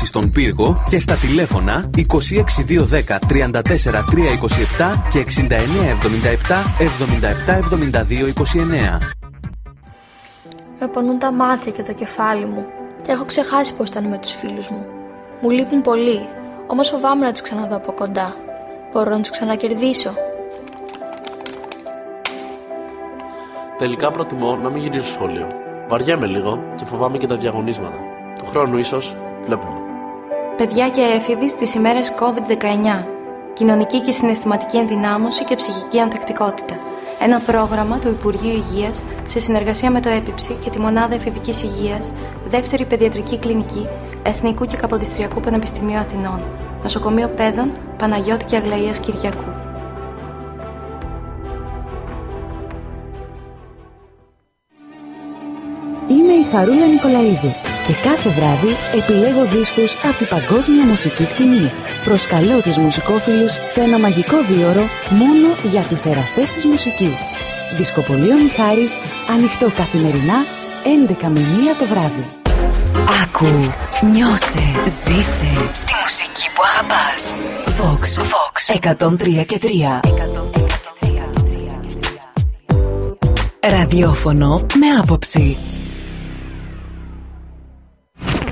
στήριξη στον πύργο και στα τηλέφωνα 26210 34327 και 6977 777229. Με πονούν τα μάτια και το κεφάλι μου και έχω ξεχάσει πώς ήταν με τους φίλους μου. Μου λείπουν πολύ, όμως φοβάμαι να τους ξαναδώ από κοντά. Μπορώ να τους ξανακερδίσω. Τελικά προτιμώ να μην γυρίσω σχολείο. Βαριέμαι λίγο και φοβάμαι και τα διαγωνίσματα. Του χρόνου ίσως βλέπουμε. Παιδιά και έφηβοι στις ημέρες COVID-19. Κοινωνική και συναισθηματική ενδυνάμωση και ψυχική ανθεκτικότητα. Ένα πρόγραμμα του Υπουργείου Υγείας σε συνεργασία με το ΕΠΙΨΗ και τη Μονάδα Εφηβικής Υγείας, Δεύτερη Παιδιατρική Κλινική, Εθνικού και Καποδιστριακού Πανεπιστημίου Αθηνών, Νοσοκομείο Παιδών Παναγιώτη και Αγλαΐας Κυριακού. Είμαι η Χαρούλα Νικολαίδου και κάθε βράδυ επιλέγω δίσκους από την παγκόσμια μουσική σκηνή. Προσκαλώ τους μουσικόφιλους σε ένα μαγικό δίωρο μόνο για τους εραστές της μουσικής. Δισκοπολείο Μιχάρης, ανοιχτό καθημερινά, 11 με 1 το βράδυ. Άκου, νιώσε, ζήσε στη μουσική που αγαπάς. Vox, Vox, 103 και 3. Ραδιόφωνο με άποψη.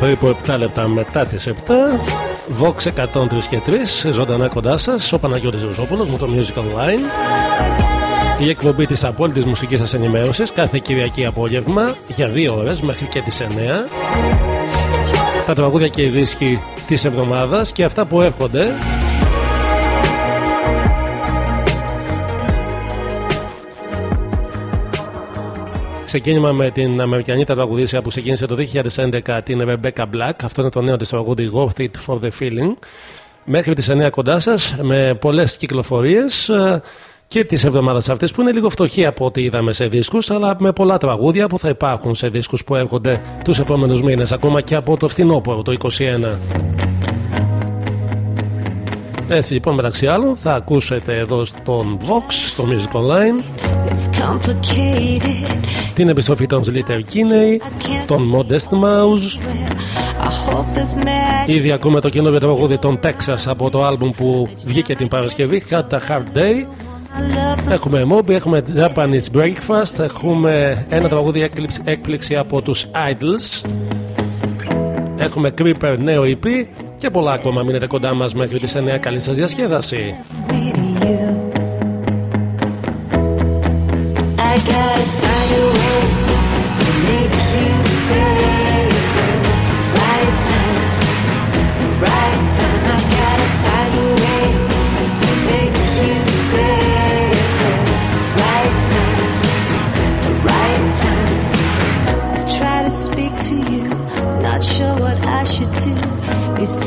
Λοιπόν, περίπου 7 λεπτά μετά τις 7, Vox 103 και 3, ζωντανά κοντά σας, ο Παναγιώτης Ρουζόπουλος με το Music Online. Η εκπομπή της απόλυτης μουσικής σας ενημέρωσης κάθε Κυριακή απόγευμα για δύο ώρες μέχρι και τις 9. Τα τραγούδια και οι δίσκοι της εβδομάδας και αυτά που έρχονται Ξεκίνημα με την Αμερικανή τραγουδίστρια που ξεκίνησε το 2011 την Rebecca Black. Αυτό είναι το νέο της τραγούδι Worth It for the Feeling. Μέχρι τις 9 κοντά σας με πολλές κυκλοφορίες ε, και τη εβδομάδα αυτή που είναι λίγο φτωχή από ό,τι είδαμε σε δίσκους, αλλά με πολλά τραγούδια που θα υπάρχουν σε δίσκους που έρχονται τους επόμενους μήνες, ακόμα και από το φθινόπωρο το 2021. Έτσι λοιπόν μεταξύ άλλων θα ακούσετε εδώ στον Vox, στο Music Online την επιστροφή των Slitter Kinney, των Modest Mouse. Ήδη ακούμε το καινούριο τραγούδι των Texas από το άλμπουμ που βγήκε την Παρασκευή Had a Hard Day. Έχουμε Moby, έχουμε Japanese Breakfast Έχουμε ένα τραγούδι έκπληξη από τους Idols. Έχουμε Creeper νέο EP και πολλά ακόμα μείνετε κοντά μας μέχρι τις 9 καλή σας διασκέδαση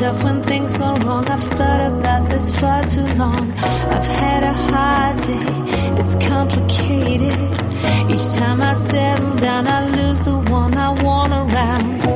tough when things go wrong. I've thought about this far too long. I've had a hard day, it's complicated. Each time I settle down, I lose the one I want around.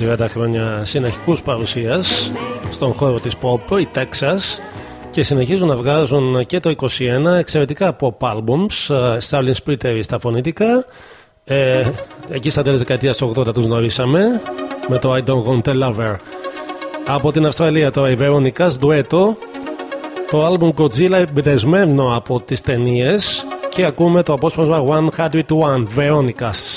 Από 30 χρόνια συνεχικούς παρουσίας στον χώρο της pop, οι Texas και συνεχίζουν να βγάζουν και το 21 εξαιρετικά pop albums ε, Starling Splitter στα φωνήτικα ε, εκεί στα τέλη δεκαετίας του 80 τους γνωρίσαμε με το I Don't Want a Lover από την Αυστραλία τώρα η Veronica ντουέτο το album Godzilla εμπνευσμένο από τις ταινίες και ακούμε το απόσπασμα 101 Veronica's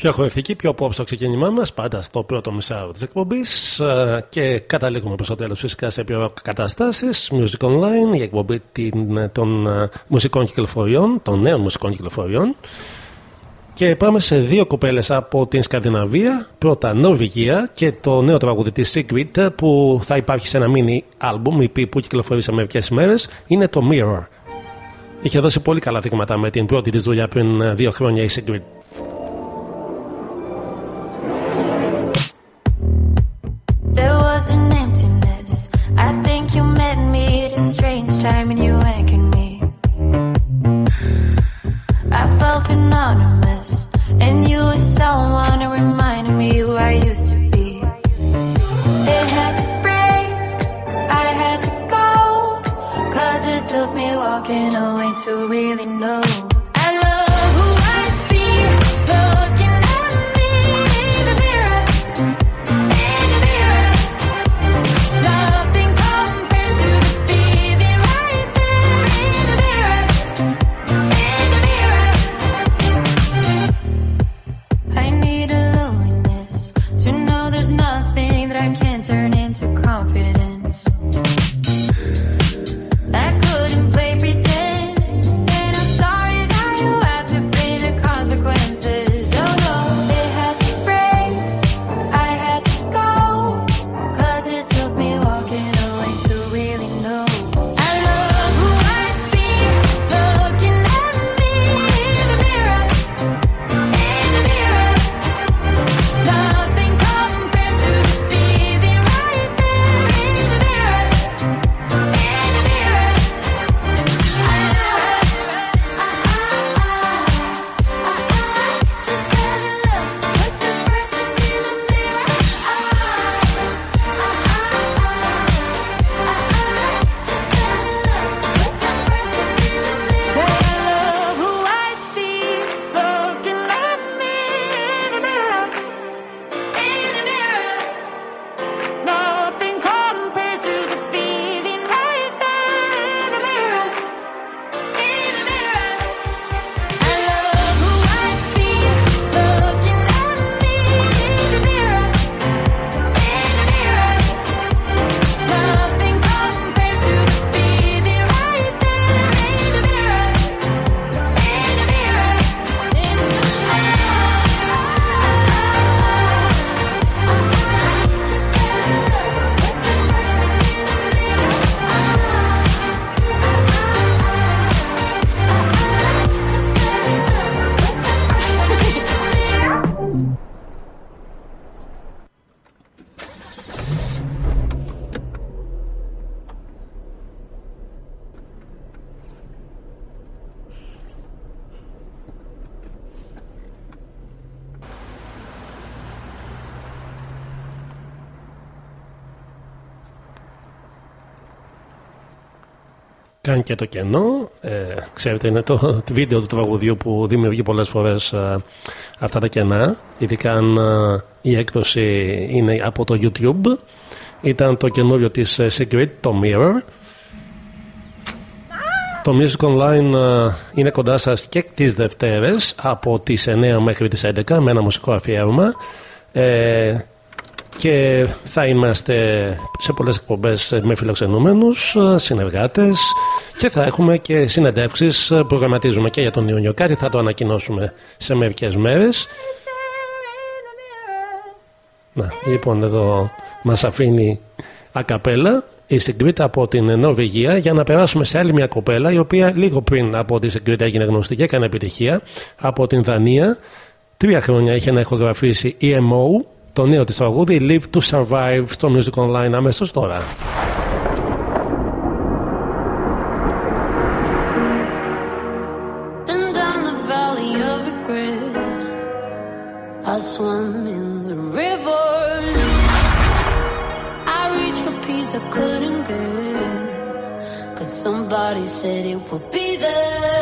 Πιο χορευτική, πιο pop στο ξεκίνημά μας, πάντα στο πρώτο μισάρο της εκπομπής. Και καταλήγουμε προς το τέλος φυσικά σε πιο καταστάσεις. Music Online, η εκπομπή των μουσικών κυκλοφοριών, των νέων μουσικών κυκλοφοριών. Και πάμε σε δύο κοπέλες από την Σκανδιναβία. Πρώτα Νορβηγία και το νέο τραγούδι της Secret που θα υπάρχει σε ένα mini album που κυκλοφορεί σε μερικές ημέρε είναι το Mirror. Είχε δώσει πολύ καλά δείγματα με την πρώτη της δουλειά πριν δύο χρόνια η Secret. There was an emptiness. I think you met me at a strange time and you anchored me. I felt anonymous, and you were someone who reminded me who I used to be. It had to break, I had to go, cause it took me walking away to really know. Κάνει και το κενό. Ε, ξέρετε, είναι το, το βίντεο του τραγουδιού που δημιουργεί πολλές φορές ε, αυτά τα κενά. Ειδικά αν ε, η έκδοση είναι από το YouTube. Ήταν το καινούριο της ε, Secret, το Mirror. Το Music Online ε, είναι κοντά σας και τις Δευτέρες από τις 9 μέχρι τις 11 με ένα μουσικό αφιέρωμα. Ε, και θα είμαστε σε πολλές εκπομπές με φιλοξενούμενους, συνεργάτες και θα έχουμε και συνεντεύξεις προγραμματίζουμε και για τον Ιούνιο. Κάτι θα το ανακοινώσουμε σε μερικές μέρες. Να, λοιπόν εδώ μας αφήνει ακαπέλα η Συγκρίτα από την Νορβηγία για να περάσουμε σε άλλη μια κοπέλα η οποία λίγο πριν από τη Συγκρίτα έγινε γνωστή και έκανε επιτυχία από την Δανία. Τρία χρόνια είχε να ηχογραφήσει EMO το νέο της τραγούδι Live to Survive στο Music Online αμέσως τώρα. Then down the valley of regret, I swam in the rivers. I reached for peace I couldn't get, cause somebody said it would be there.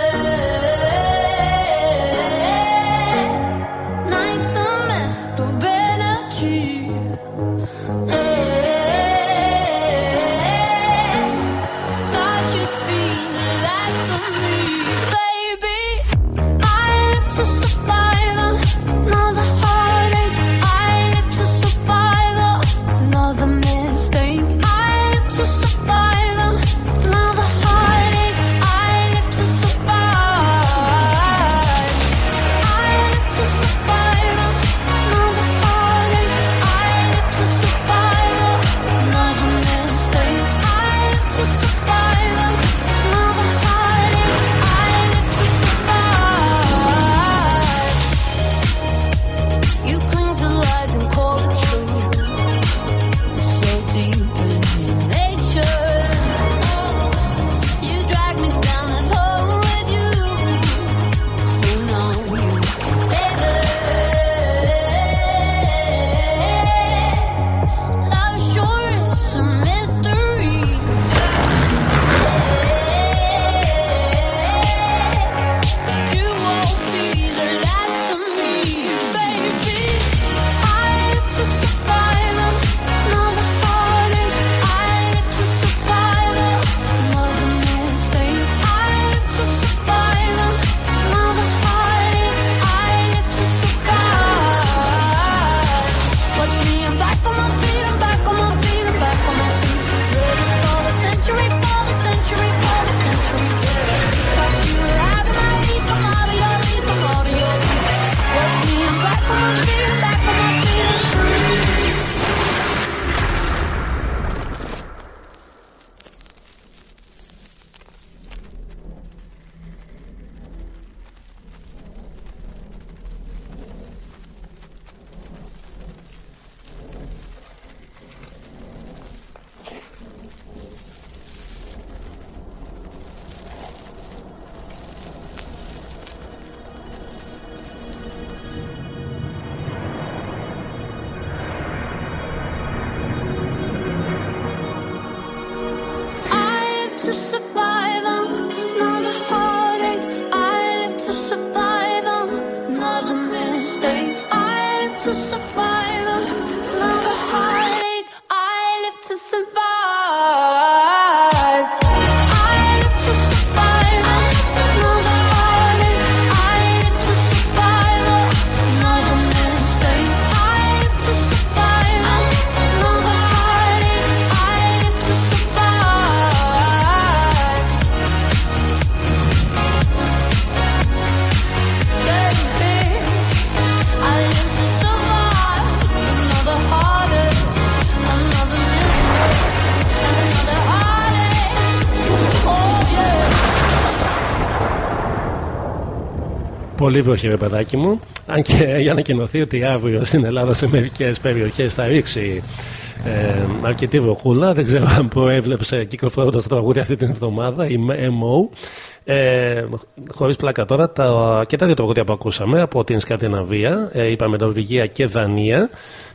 Πολύ βροχή, ρε παιδάκι μου. Αν και για να κοινωθεί ότι αύριο στην Ελλάδα σε μερικές περιοχές θα ρίξει ε, αρκετή βροχούλα. Δεν ξέρω αν προέβλεψε κυκλοφορώντας το τραγούδι αυτή την εβδομάδα η MO. Ε, Χωρίς πλάκα τώρα, τα, και τα δύο τραγούδια που ακούσαμε από την Σκανδιναβία, ε, είπαμε Νορβηγία και Δανία,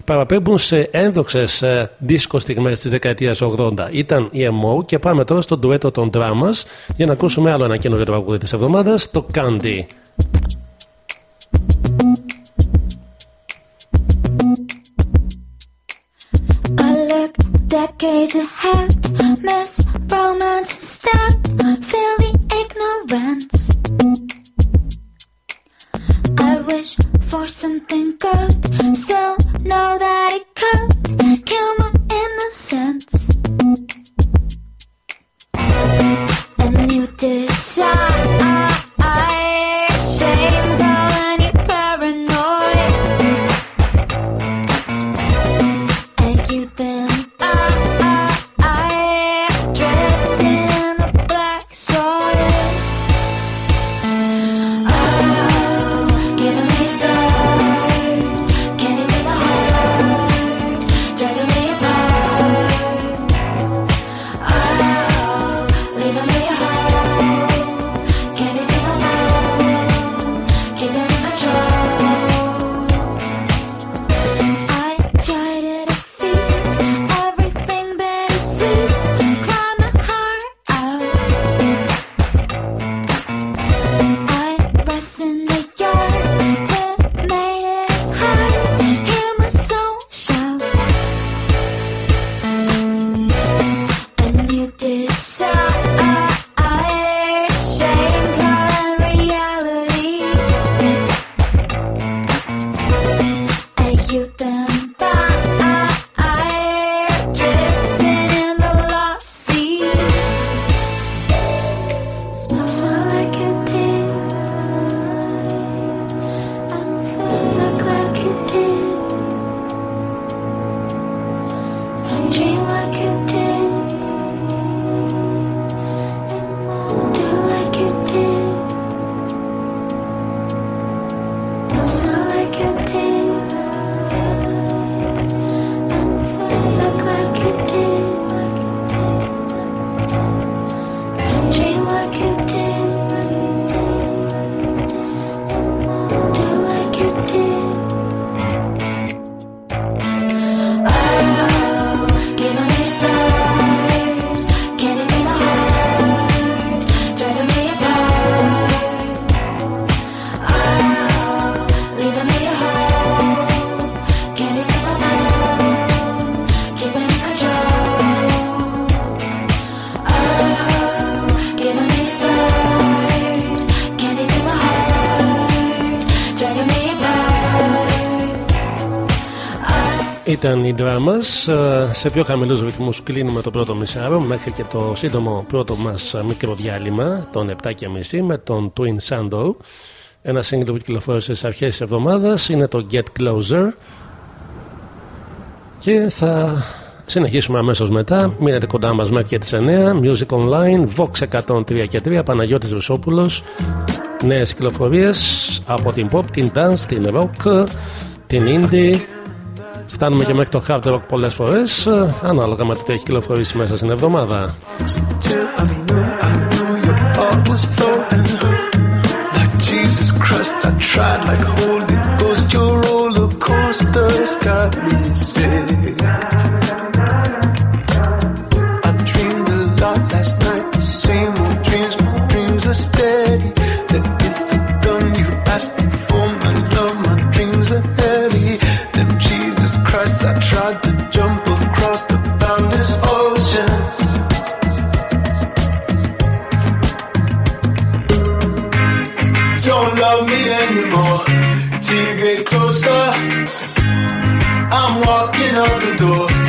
παραπέμπουν σε ένδοξες ε, δίσκο στιγμές της δεκαετίας 80. Ήταν η MO και πάμε τώρα στο ντουέτο των Dramas για να ακούσουμε άλλο ένα καινούριο τραγούδι της εβδομάδας, το Candy. Look decades ahead, miss romance instead, feel the ignorance. I wish for something good, still know that it could kill my innocence. And you decide, Ήταν οι Dramas. Ε, Σε πιο χαμηλούς ρυθμούς κλείνουμε το πρώτο μισάρο μέχρι και το σύντομο πρώτο μας μικρό διάλειμμα των 7.30 με τον Twin Sandow. Ένα σύγκριτο που κυκλοφόρησε στις αρχές της εβδομάδας είναι το Get Closer και θα συνεχίσουμε αμέσως μετά. Μείνετε κοντά μας μέχρι και τις 9. Music Online, Vox 103 και 3, Παναγιώτης Βεσόπουλος. Νέες κυκλοφορίες από την pop, την dance, την rock, την indie. Φτάνουμε και μέχρι το hard rock πολλές φορές, ε, ανάλογα με το τι έχει κυκλοφορήσει μέσα στην εβδομάδα. till open the door.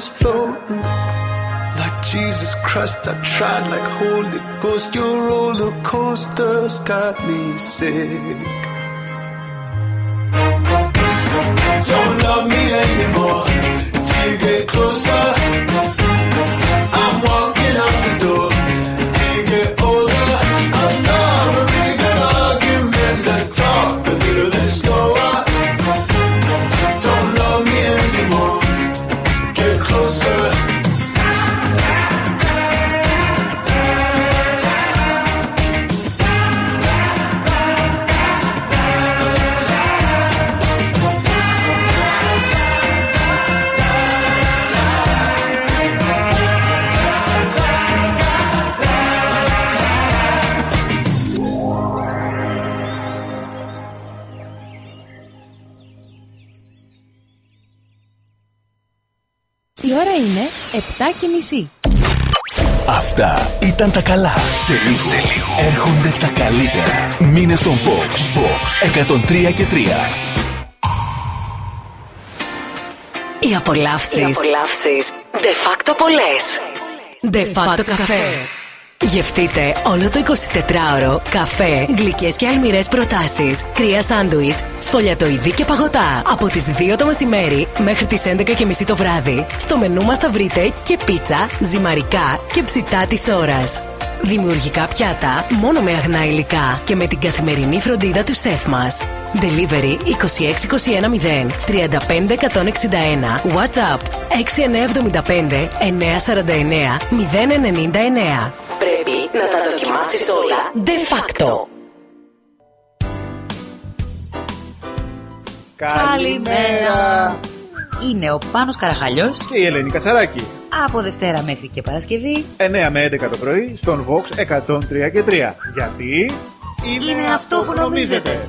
Was floating. Like Jesus Christ, I tried like Holy Ghost. Your roller coasters got me sick. Don't love me 7 και μισή. Αυτά ήταν τα καλά. Σε λίγο, έρχονται τα καλύτερα. Μήνε στον Fox. Fox 103 και 3. Οι απολαύσεις. Οι απολαύσεις. De facto πολλές. De facto καφέ. Γευτείτε όλο το 24ωρο καφέ, γλυκές και αλμυρές προτάσεις, κρύα σάντουιτς, σφολιατοειδή και παγωτά. Από τις 2 το μεσημέρι μέχρι τις 11.30 το βράδυ. Στο μενού μας θα βρείτε και πίτσα, ζυμαρικά και ψητά της ώρας. Δημιουργικά πιάτα μόνο με αγνά υλικά και με την καθημερινή φροντίδα του σεφ μας. Delivery 26210 35161 WhatsApp 6975 949 099 Πρέπει να τα δοκιμάσεις όλα. De facto. Καλημέρα. Είναι ο Πάνος Καραχαλιός Και η Ελένη Κατσαράκη. από Δευτέρα μέχρι και Παρασκευή 9 με 11 το πρωί στον Vox 103 και 3. Γιατί είναι αυτό που νομίζετε.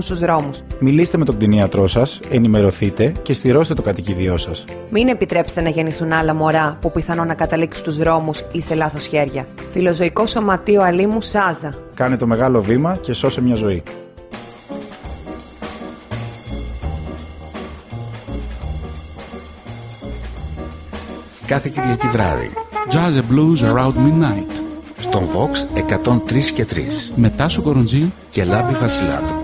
στους δρόμους. Μιλήστε με τον κτηνίατρό σας, ενημερωθείτε και στηρώστε το κατοικίδιό σας. Μην επιτρέψετε να γεννηθούν άλλα μωρά που πιθανόν να καταλήξουν στους δρόμους ή σε λάθος χέρια. Φιλοζωικό Σωματείο Αλήμου Σάζα. Κάνε το μεγάλο βήμα και σώσε μια ζωή. Κάθε Κυριακή βράδυ. Jazz and Blues Around Midnight. Στον Vox 103 και 3. Με Τάσο Κοροντζή και Λάμπη Βασιλάτου.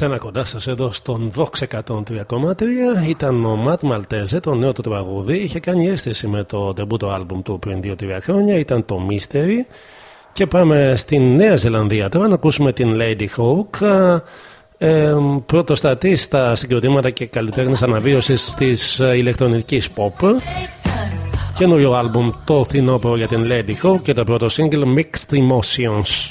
Ξανά κοντά σας εδώ στον Vox 103,3 ήταν ο Ματ Μαλτέζε, το νέο του τραγούδι. Είχε κάνει αίσθηση με το ντεμπούτο άλμπουμ του πριν 2-3 χρόνια. Ήταν το Mystery. Και πάμε στην Νέα Ζηλανδία τώρα να ακούσουμε την Lady Hawk. Ε, πρωτοστατής στα συγκροτήματα και καλλιτέχνες αναβίωσης της ηλεκτρονικής pop. Καινούριο άλμπουμ το φθινόπωρο για την Lady Hawk και το πρώτο single Mixed Emotions.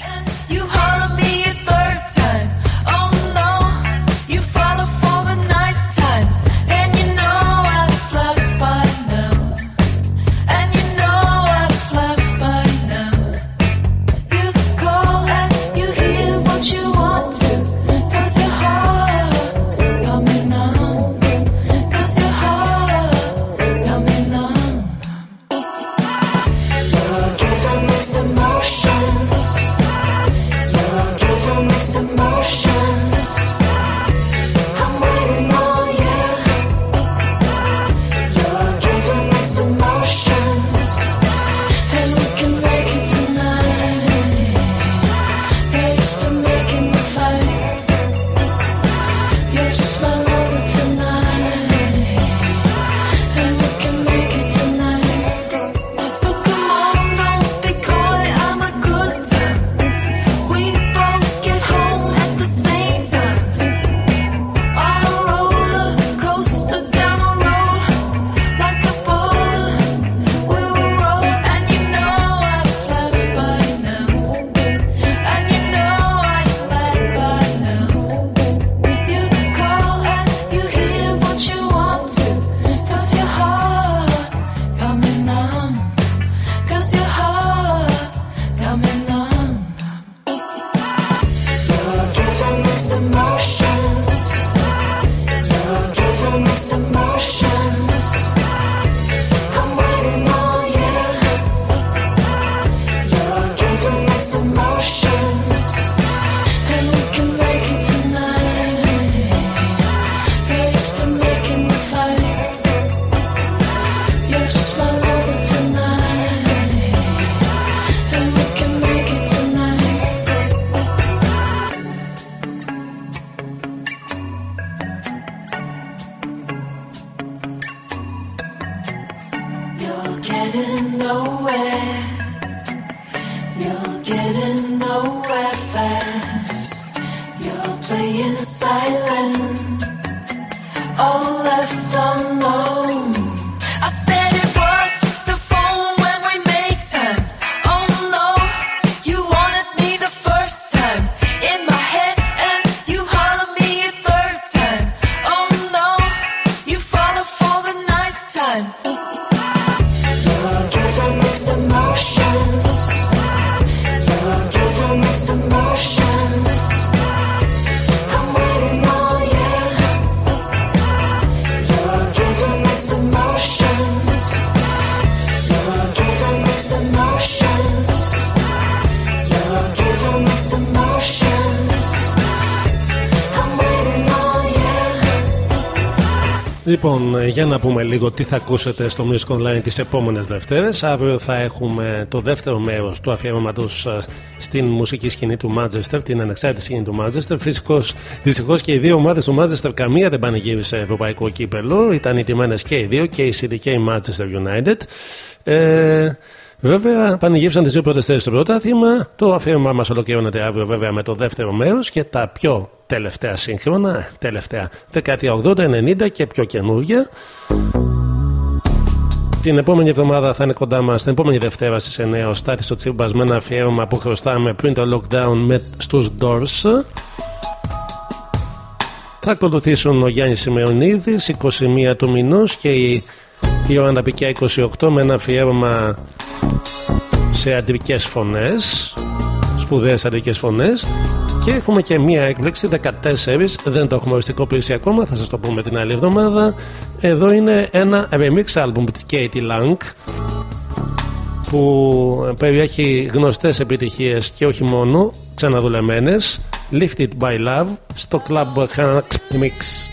Λίγο τι θα ακούσετε στο Music Online τις επόμενες Δευτέρες. Αύριο θα έχουμε το δεύτερο μέρος του αφιέρωματος ε, στην μουσική σκηνή του Manchester, την ανεξάρτητη σκηνή του Manchester. Φυσικώς, δυστυχώς και οι δύο ομάδες του Manchester καμία δεν πανηγύρισε ευρωπαϊκό κύπελο. Ήταν ιτημένες και οι δύο, και η City και η Manchester United. Ε, Βέβαια, πανηγύρισαν τις δύο πρώτες θέσεις στο πρωτάθλημα. Το αφιέρωμά μας ολοκληρώνεται αύριο, βέβαια, με το δεύτερο μέρος και τα πιο τελευταία σύγχρονα, τελευταία δεκαετία 80-90 και πιο καινούργια. Την επόμενη εβδομάδα θα είναι κοντά μας, την επόμενη Δευτέρα στις 9 ο Στάτη στο Τσίμπας με ένα αφιέρωμα που χρωστάμε πριν το lockdown με στους Doors. Θα ακολουθήσουν ο Γιάννης Σημεωνίδη 21 του μηνός και η Ιωάννα Πικιά 28 με ένα αφιέρωμα σε αντρικές φωνές σπουδαίες αντρικές φωνές και έχουμε και μία έκπληξη 14 δεν το έχουμε οριστικό πλήση ακόμα θα σας το πούμε την άλλη εβδομάδα. Εδώ είναι ένα remix album της Katie Lang που περιέχει γνωστές επιτυχίες και όχι μόνο ξαναδουλεμένες. Lifted by Love στο Club Hacks Mix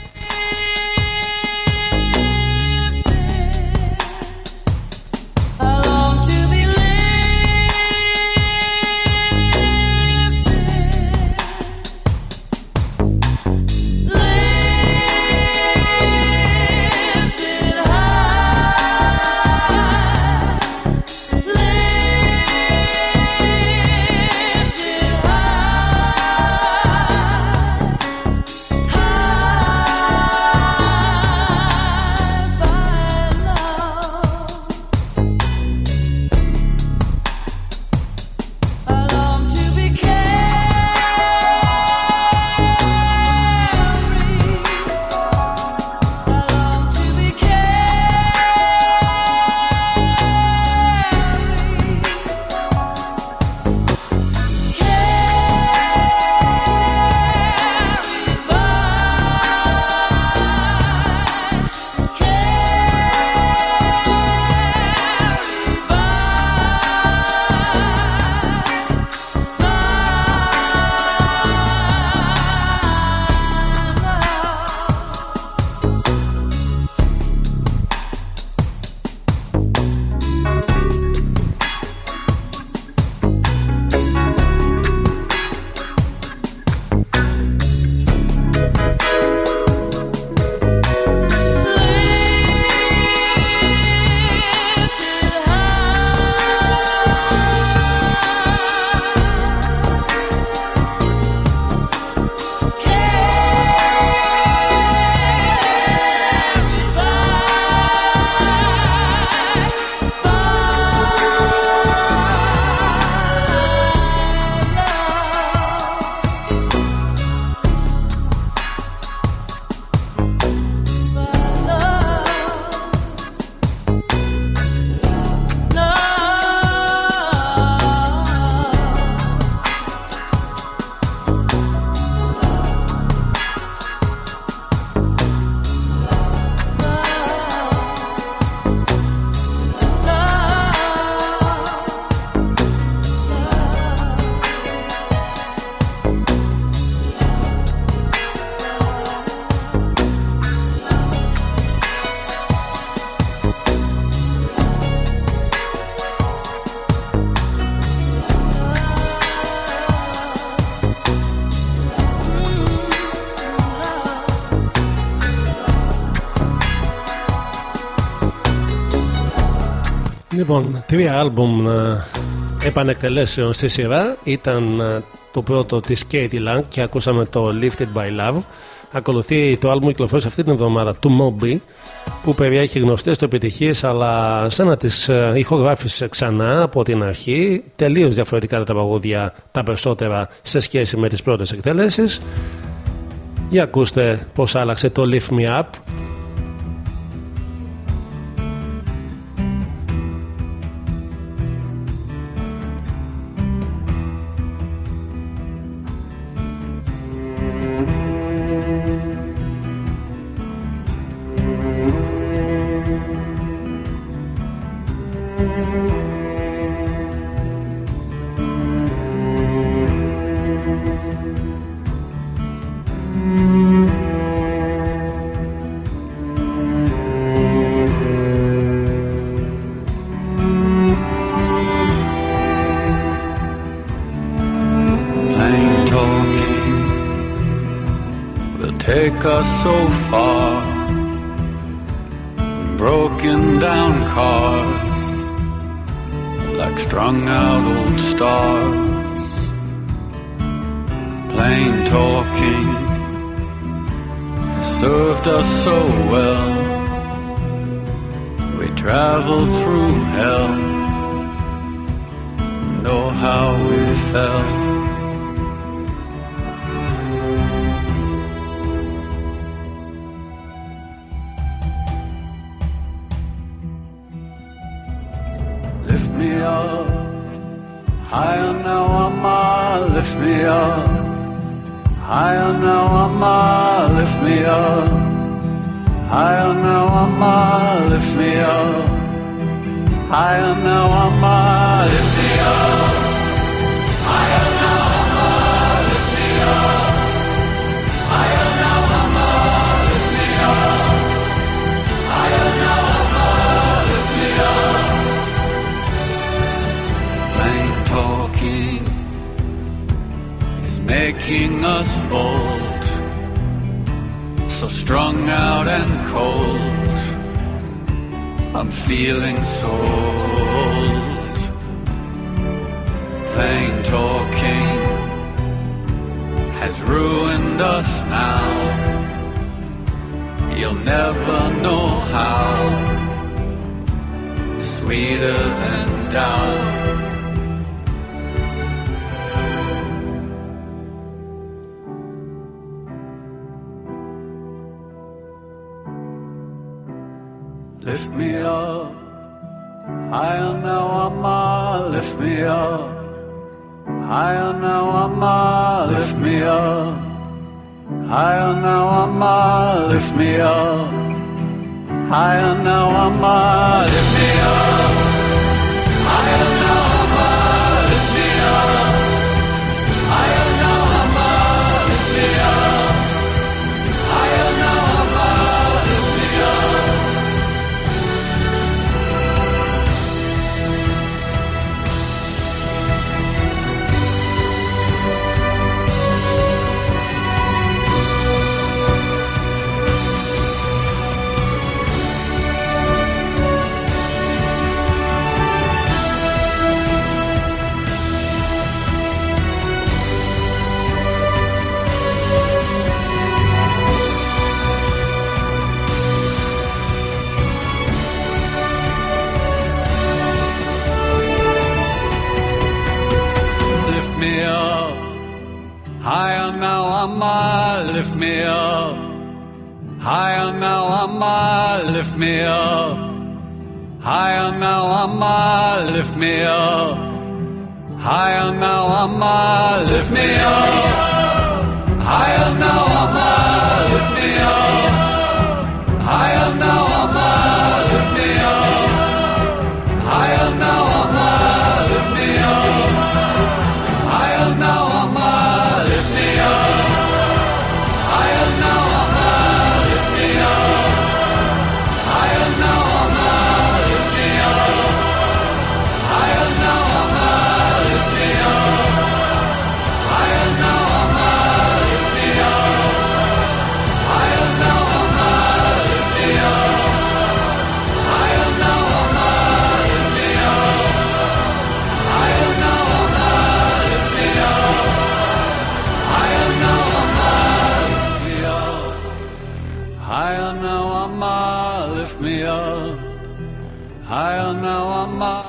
Λοιπόν, τρία άλμπουμ ε, επανεκτελέσεων στη σειρά. Ήταν ε, το πρώτο της Katie Lang και ακούσαμε το Lifted by Love. Ακολουθεί το άλμπουμ κυκλοφόρησε αυτή την εβδομάδα του Moby που περιέχει γνωστές του επιτυχίες αλλά σαν να τις ε, ηχογράφησε ξανά από την αρχή τελείως διαφορετικά τα παγόδια τα περισσότερα σε σχέση με τις πρώτες εκτελέσεις. Για ακούστε πως άλλαξε το Lift Me Up.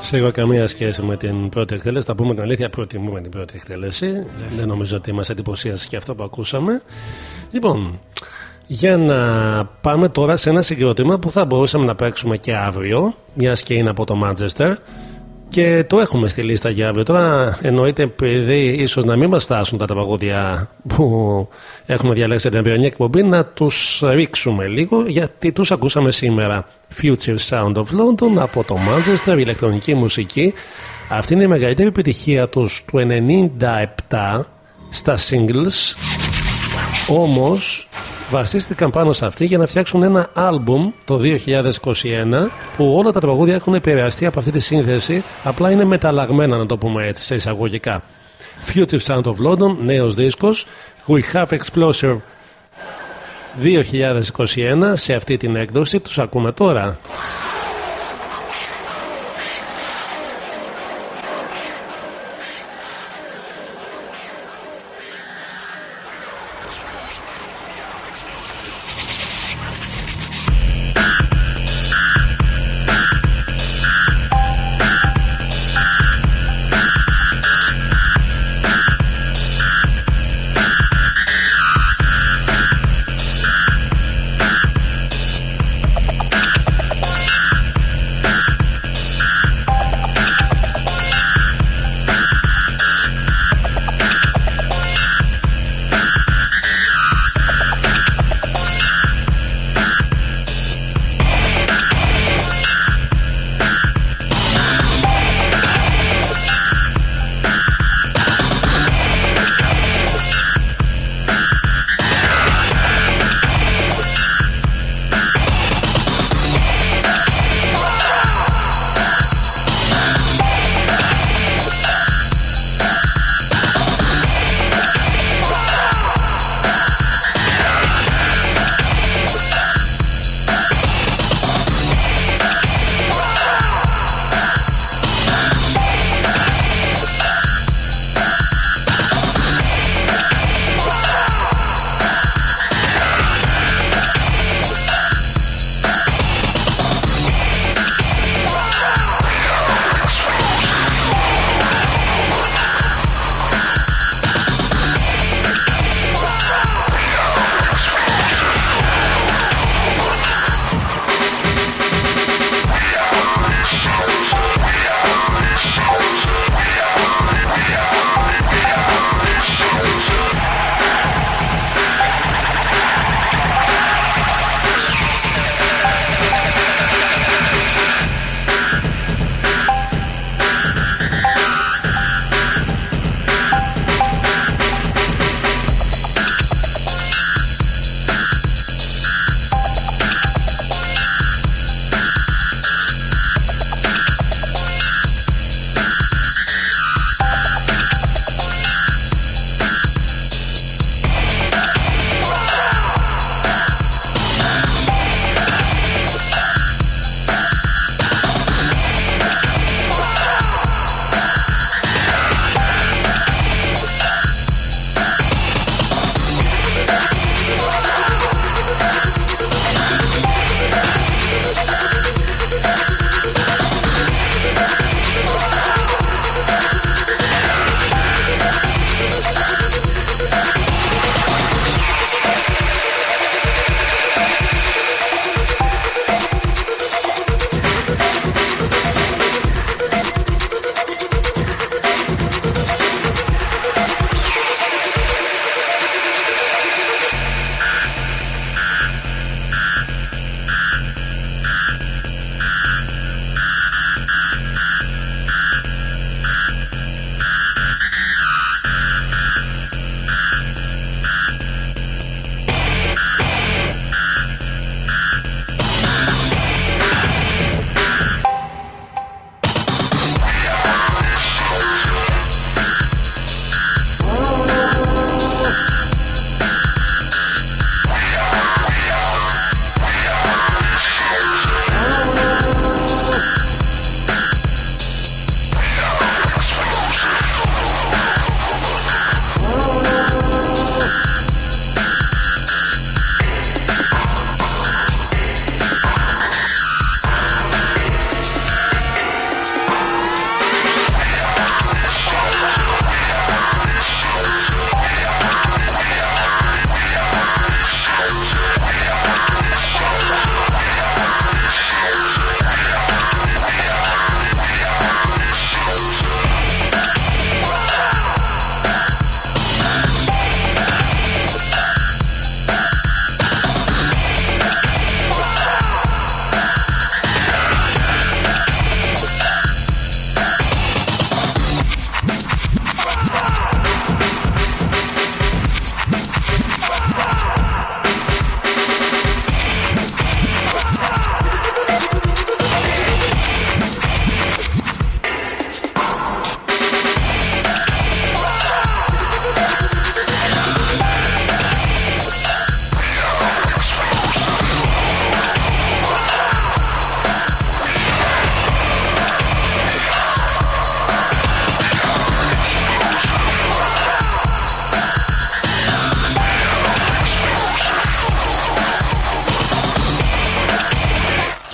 Σίγουρα καμία σχέση με την πρώτη εκτέλεση. Θα πούμε την αλήθεια, προτιμούμε την πρώτη εκτέλεση. Δεν νομίζω ότι μας εντυπωσίασε και αυτό που ακούσαμε. Λοιπόν, για να πάμε τώρα σε ένα συγκρότημα που θα μπορούσαμε να παίξουμε και αύριο, μιας και είναι από το Μάντζεστερ. Και το έχουμε στη λίστα για αύριο. Τώρα εννοείται επειδή ίσως να μην μας φτάσουν τα τραγούδια που έχουμε διαλέξει την αυριανή εκπομπή, να τους ρίξουμε λίγο γιατί τους ακούσαμε σήμερα. Future Sound of London από το Manchester, ηλεκτρονική μουσική. Αυτή είναι η μεγαλύτερη επιτυχία τους του 97 στα singles. Όμως βασίστηκαν πάνω σε αυτή για να φτιάξουν ένα άλμπουμ το 2021 που όλα τα τραγούδια έχουν επηρεαστεί από αυτή τη σύνθεση. Απλά είναι μεταλλαγμένα να το πούμε έτσι σε εισαγωγικά. Future Sound of London, νέος δίσκος. We Have Explosive 2021 σε αυτή την έκδοση. Τους ακούμε τώρα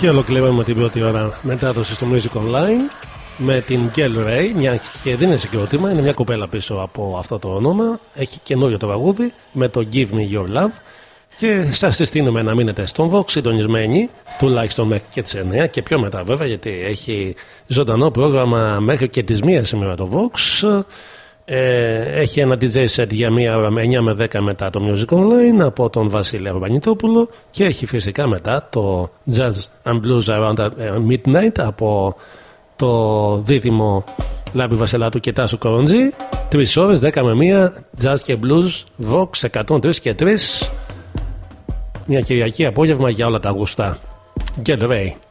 Και ολοκληρώνουμε την πρώτη ώρα μετάδοση στο Music Online με την Gel Ray, μια και δεν είναι συγκρότημα, είναι μια κοπέλα πίσω από αυτό το όνομα. Έχει καινούριο το τραγούδι με το Give Me Your Love. Και σας συστήνουμε να μείνετε στον Vox συντονισμένοι, τουλάχιστον μέχρι και τις 9 και πιο μετά βέβαια, γιατί έχει ζωντανό πρόγραμμα μέχρι και τις 1 σήμερα το Vox. Ε, έχει ένα DJ set για μία ώρα με 9 με 10 μετά το Music Online από τον Βασίλη Αρβανιτόπουλο και έχει φυσικά μετά το Jazz and Blues Around Midnight από το δίδυμο Λάμπη Βασιλάτου και Τάσου Κοροντζή. Τρεις ώρες, 10 με 1, Jazz και Blues, Vox 103 και 3. Μια Κυριακή απόγευμα για όλα τα γουστά. Get away.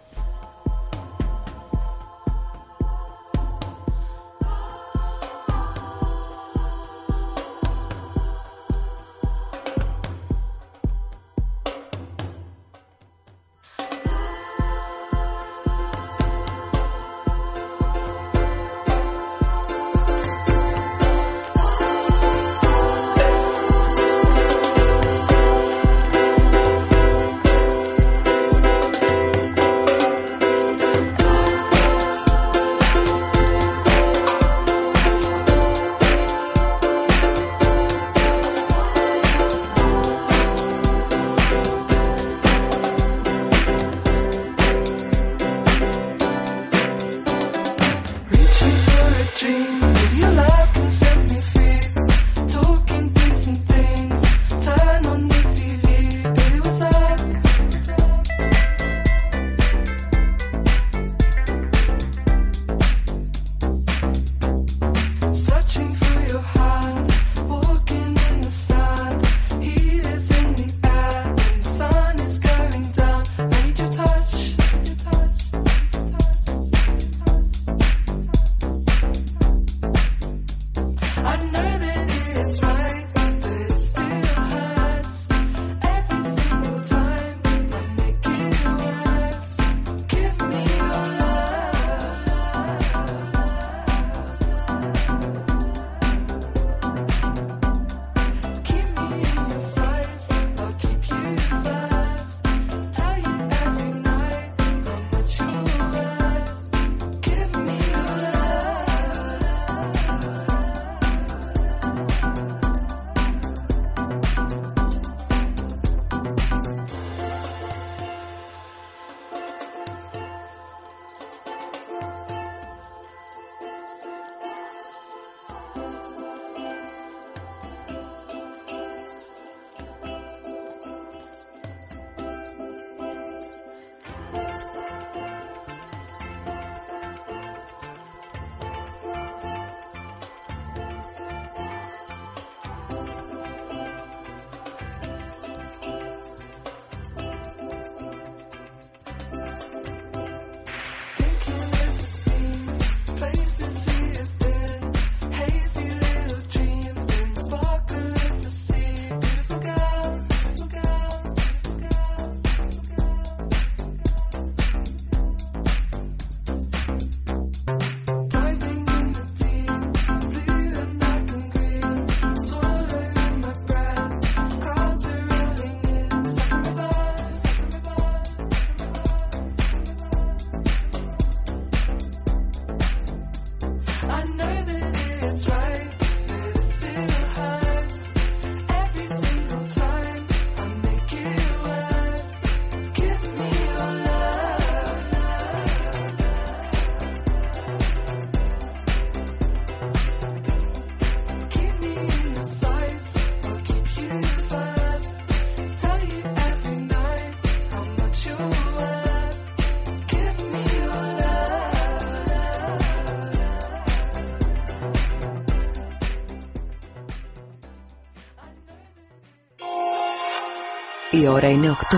Η ώρα είναι 8.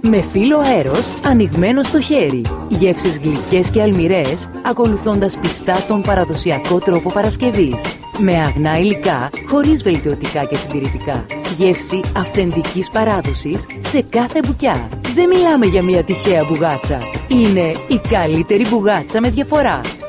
Με φύλλο αέρος ανοιγμένο στο χέρι. Γεύσεις γλυκές και αλμυρές, ακολουθώντας πιστά τον παραδοσιακό τρόπο Παρασκευής. Με αγνά υλικά, χωρίς βελτιωτικά και συντηρητικά. Γεύση αυθεντικής παράδοσης σε κάθε μπουκιά. Δεν μιλάμε για μια τυχαία μπουγάτσα. Είναι η καλύτερη μπουγάτσα με διαφορά.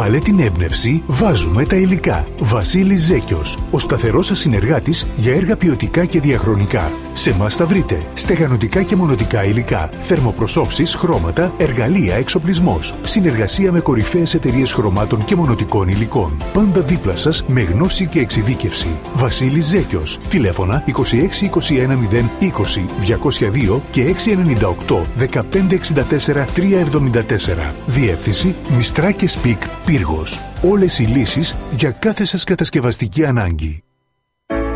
Βάλε την έμπνευση, βάζουμε τα υλικά. Βασίλης Ζέκιος, ο σταθερός σας συνεργάτης για έργα ποιοτικά και διαχρονικά. Σε εμάς θα βρείτε στεγανοτικά και μονωτικά υλικά, θερμοπροσόψεις, χρώματα, εργαλεία, εξοπλισμός. Συνεργασία με κορυφαίες εταιρείες χρωμάτων και μονωτικών υλικών. Πάντα δίπλα σας με γνώση και εξειδίκευση. Βασίλης Ζέκιος, τηλέφωνα 26210 20 202 και 698 1564 374. Διεύθυνση Μιστρά και Σπικ Πύργος. Όλες οι λύσεις για κάθε σας κατασκευαστική ανάγκη.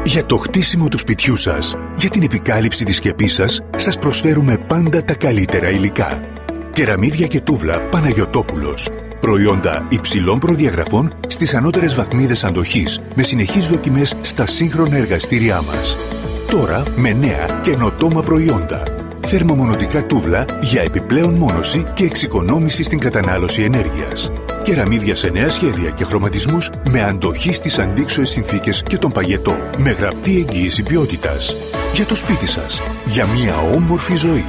Για το χτίσιμο του σπιτιού σας, για την επικάλυψη της σκεπής σας, σας προσφέρουμε πάντα τα καλύτερα υλικά. Κεραμίδια και τούβλα Παναγιωτόπουλος. Προϊόντα υψηλών προδιαγραφών στις ανώτερες βαθμίδες αντοχής, με συνεχείς δοκιμές στα σύγχρονα εργαστήριά μας. Τώρα με νέα καινοτόμα προϊόντα. Θερμομονωτικά τούβλα για επιπλέον μόνωση και εξοικονόμηση στην κατανάλωση ενέργειας. Κεραμίδια σε νέα σχέδια και χρωματισμούς με αντοχή στις αντίξωες συνθήκες και τον παγετό. Με γραπτή εγγύηση ποιότητας. Για το σπίτι σας. Για μια όμορφη ζωή.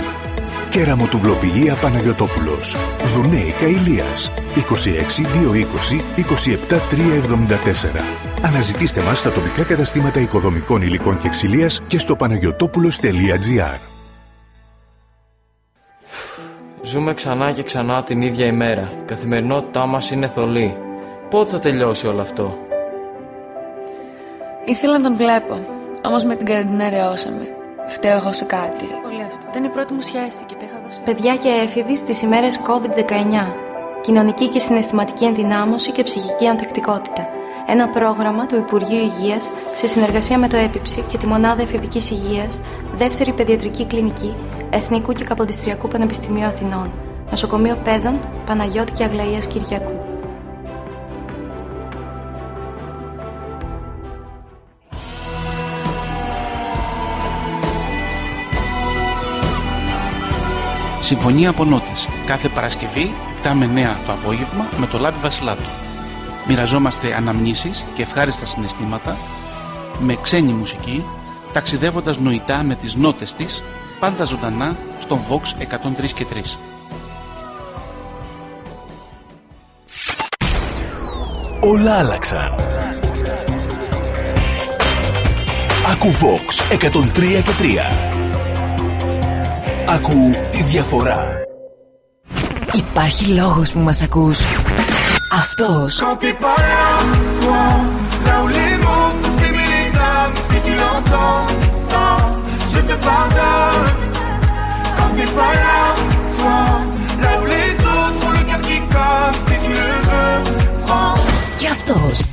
Κεραμοτουβλοποιία Παναγιωτόπουλος. Δουνέικα Ηλίας. 26 220 27 374. Αναζητήστε μας στα τοπικά καταστήματα οικοδομικών υλικών και ξυλίας και στο παναγιωτόπουλος.gr. Ζούμε ξανά και ξανά την ίδια ημέρα. Η καθημερινότητά μας είναι θολή. Πότε θα τελειώσει όλο αυτό; Ήθελα να τον βλέπω. Όμως με την καραντινά ρεώσαμε. Φταίω εγώ σε κάτι. Πολύ αυτό; Ήταν η πρώτη μου σχέση και τα είχα δώσει. Παιδιά και έφηβοι στις ημέρες COVID-19. Κοινωνική και συναισθηματική ενδυνάμωση και ψυχική ανθεκτικότητα. Ένα πρόγραμμα του Υπουργείου Υγείας σε συνεργασία με το ΕΠΙΨΗ και τη Μονάδα Εφηβικής Υγείας, Δεύτερη Παιδιατρική Κλινική, Εθνικού και Καποδιστριακού Πανεπιστημίου Αθηνών, Νοσοκομείο Παιδών, Παναγιώτη και Αγλαΐας Κυριακού. Συμφωνία από νότες. Κάθε Παρασκευή 7 με 9 το απόγευμα με το Λάμπη Βασιλάτου. Μοιραζόμαστε αναμνήσεις και ευχάριστα συναισθήματα με ξένη μουσική, ταξιδεύοντας νοητά με τις νότες της, πάντα ζωντανά στον Vox 103 και 3. Όλα άλλαξαν. Ακού Vox 103 και 3. Ακού τη διαφορά. Υπάρχει λόγος που μας ακούς. Αυτός. Quand t'es pas là, toi, là où les mots font s'aimer les âmes, si tu l'entends, ça, je te pardonne Quand t'es pas là, toi Là où les autres ont le cœur qui colle Si tu le veux, prends. Cartos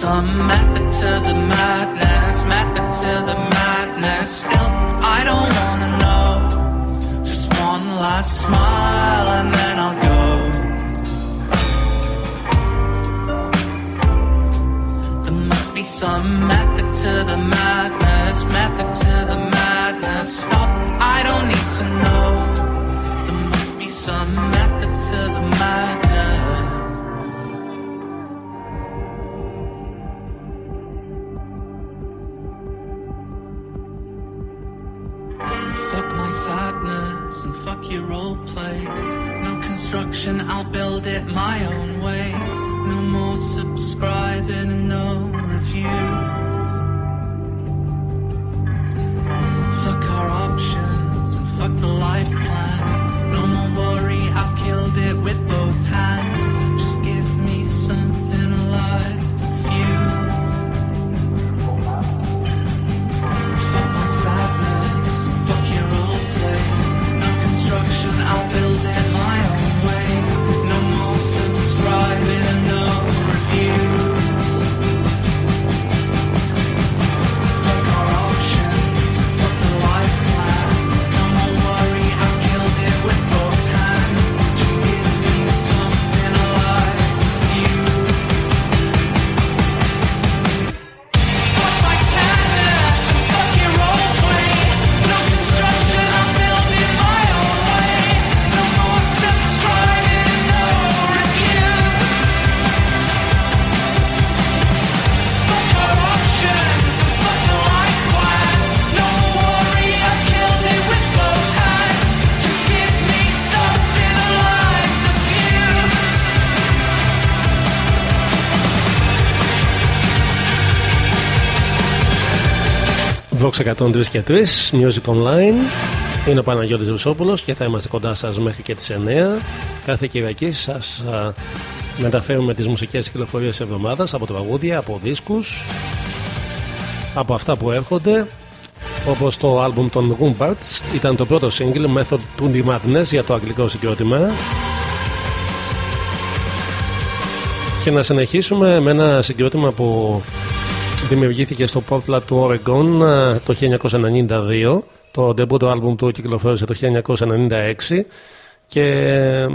Some method to the madness, method to the madness. Still, I don't wanna know. Just one last smile and then I'll go. There must be some method to the madness, method to the madness. Stop, I don't need to know. There must be some method to the madness. I'll build it my own way. No more subscribing no Vox 103 και 3, Music Online. Είναι ο Παναγιώτης Ρουσόπουλος και θα είμαστε κοντά σας μέχρι και τις 9. Κάθε Κυριακή σας α, μεταφέρουμε τις μουσικές κυκλοφορίες της εβδομάδας από τραγούδια, από δίσκους, από αυτά που έρχονται. Όπως το άλμπουμ των Rumbards ήταν το πρώτο single Method to the Madness για το αγγλικό συγκρότημα. Και να συνεχίσουμε με ένα συγκρότημα που δημιουργήθηκε στο Portland του Oregon ε, το 1992. Το debut του άλμπουμ του κυκλοφόρησε το 1996 και ε,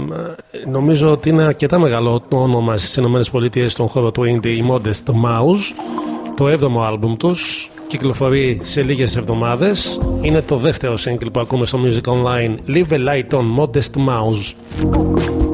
νομίζω ότι είναι αρκετά μεγάλο το όνομα στις ΗΠΑ στον χώρο του indie η Modest Mouse. Το 7ο άλμπουμ τους κυκλοφορεί σε λίγες εβδομάδες. Είναι το δεύτερο single που ακούμε στο Music Online Live a Light on Modest Mouse.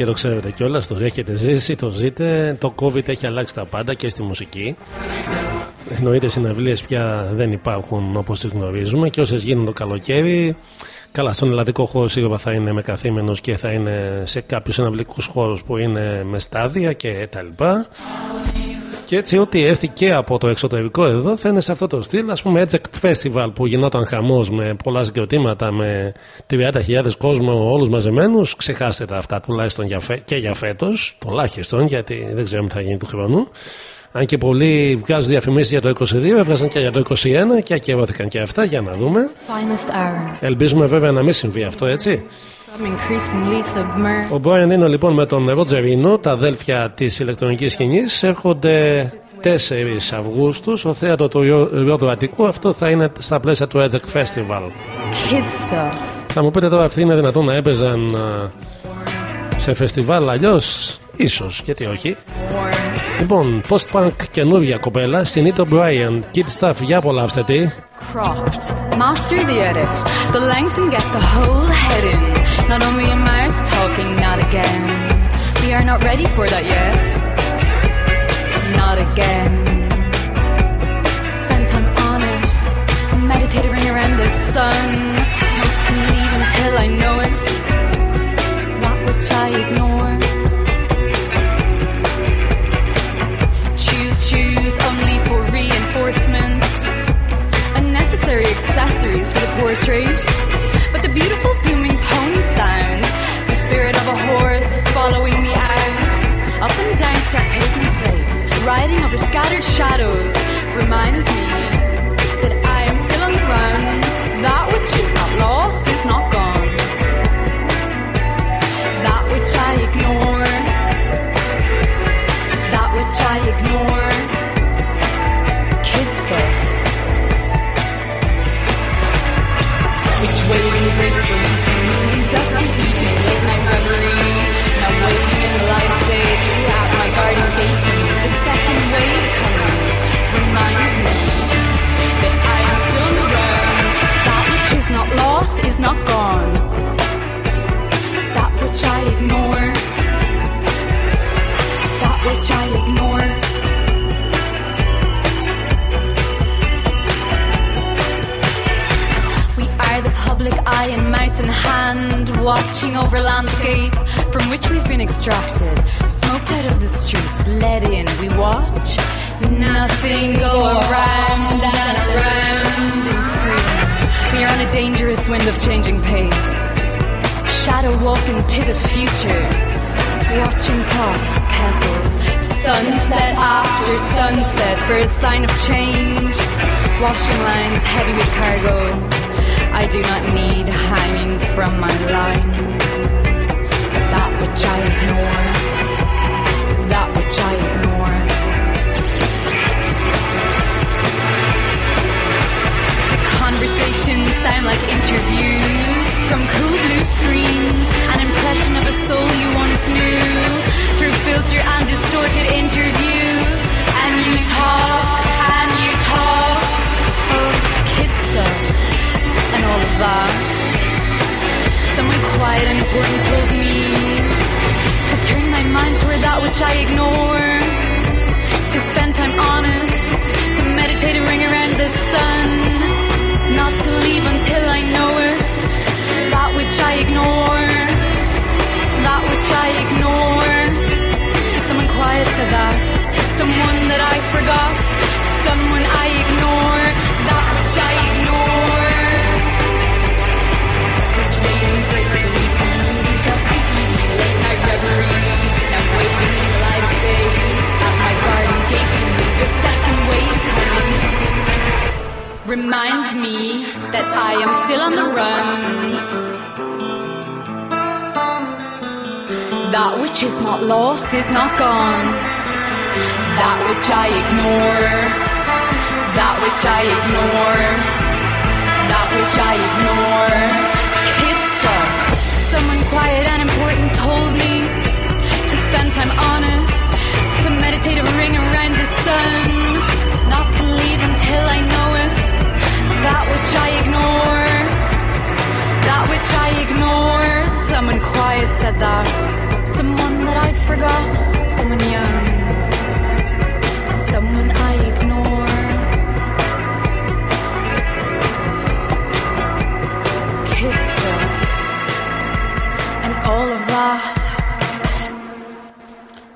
Και το ξέρετε κιόλας, το έχετε ζήσει, το ζείτε. Το COVID έχει αλλάξει τα πάντα και στη μουσική. Εννοείται συναυλίες πια δεν υπάρχουν όπως τις γνωρίζουμε και όσες γίνουν το καλοκαίρι. Καλά, στον ελλαδικό χώρο σίγουρα θα είναι με καθήμενος και θα είναι σε κάποιους συναυλικούς χώρους που είναι με στάδια και τα λοιπά. Και έτσι, ό,τι έρθει και από το εξωτερικό εδώ θα είναι σε αυτό το στυλ. Α πούμε, Eject Festival που γινόταν χαμός με πολλά συγκροτήματα, με 30.000 κόσμο όλους μαζεμένους. Ξεχάστε τα αυτά τουλάχιστον για φε... και για φέτος, τουλάχιστον, γιατί δεν ξέρουμε τι θα γίνει του χρόνου. Αν και πολλοί βγάζουν διαφημίσεις για το 22, έβγαζαν και για το 21 και ακυρώθηκαν και αυτά. Για να δούμε. Finest hour. Ελπίζουμε βέβαια να μην συμβεί αυτό, έτσι. I'm increasingly submerged. Ο Brian Eno λοιπόν με τον Ρότζερ τα αδέλφια της ηλεκτρονικής σκηνής, έρχονται 4 Αυγούστους στο θέατρο του Ριόδου Αττικού. Αυτό θα είναι στα πλαίσια του Eject Festival. Kid stuff. Θα μου πείτε τώρα, αυτοί είναι δυνατόν να έπαιζαν α, σε φεστιβάλ αλλιώς, ίσως, γιατί όχι. Λοιπόν, post-punk καινούργια κοπέλα, Συνήτο Brian, Kid Stuff, για απολαύστε τη. Cropped. Master the edit. The length and get the whole head in. Not only a mouth talking, not again. We are not ready for that yet. Not again. Spend time on it. Meditating around the sun. Not to leave until I know it. That which I ignore. Only for reinforcement unnecessary accessories for the portrait. But the beautiful booming pony sound, the spirit of a horse following me out, up and down paving slates, riding over scattered shadows, reminds me that I am still on the run. That which is not lost is not watching over landscape from which we've been extracted. Smoked out of the streets, let in, we watch. Nothing go around and around in freedom. We are on a dangerous wind of changing pace. Shadow walking to the future, watching clocks, kettles, sunset after sunset for a sign of change. Washing lines heavy with cargo. I do not need hanging from my lines. That which I ignore. That which I ignore. The conversations sound like interviews from cool blue screens. An impression of a soul you once knew through filter and distorted interview. And you talk and you talk oh, of kid stuff and all of that. Someone quiet and important told me to turn my mind toward that which I ignore, to spend time on it, to meditate and ring around the sun, not to leave until I know it. That which I ignore, that which I ignore. Someone quiet said that, someone that I forgot, someone I ignore, that which I ignore. reminds me that I am still on the run. That which is not lost is not gone. That which I ignore. That which I ignore. That which I ignore.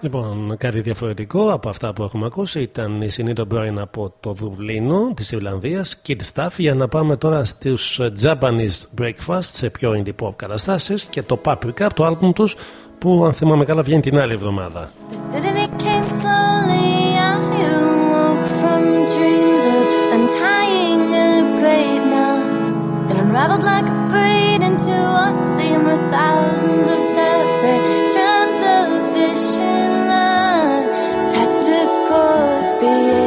Λοιπόν, κάτι διαφορετικό από αυτά που έχουμε ακούσει ήταν η Συνήτο Μπρόιν από το Δουβλίνο της Ιρλανδίας, Kid Staff, για να πάμε τώρα στους Japanese Breakfast σε πιο indie pop καταστάσεις και το Paprika το άλμπουμ τους που αν θυμάμαι καλά βγαίνει την άλλη εβδομάδα. be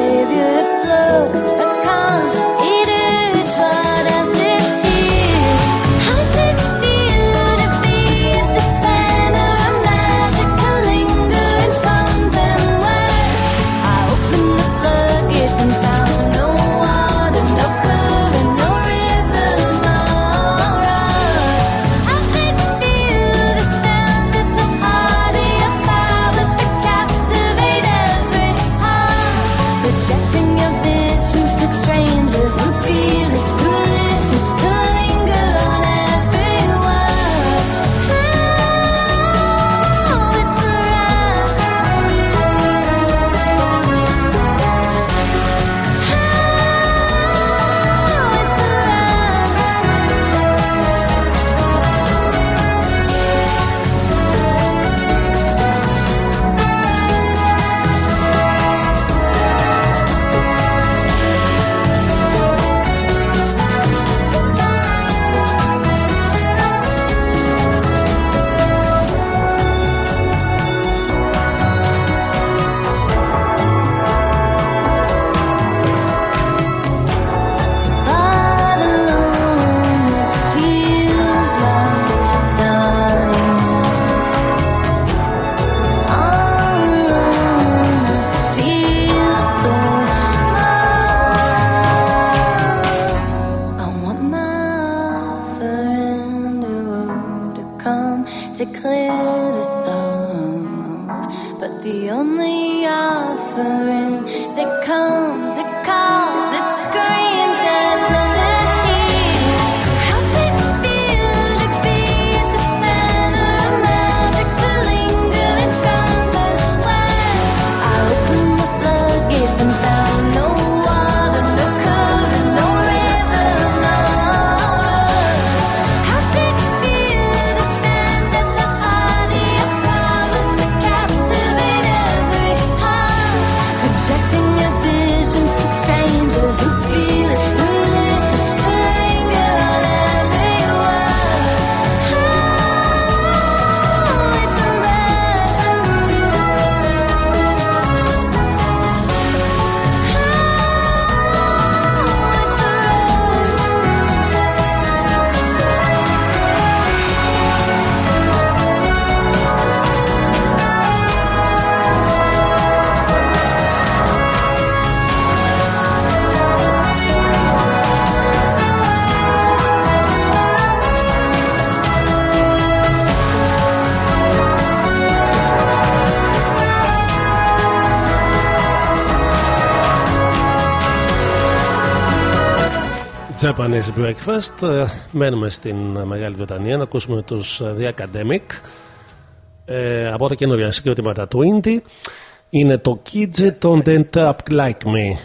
Japanese Breakfast. Ε, μένουμε στην Μεγάλη Βρετανία να ακούσουμε τους ε, The Academic ε, από τα καινούργια συγκροτήματα του Indie. Είναι το Kids Don't End Up Like Me.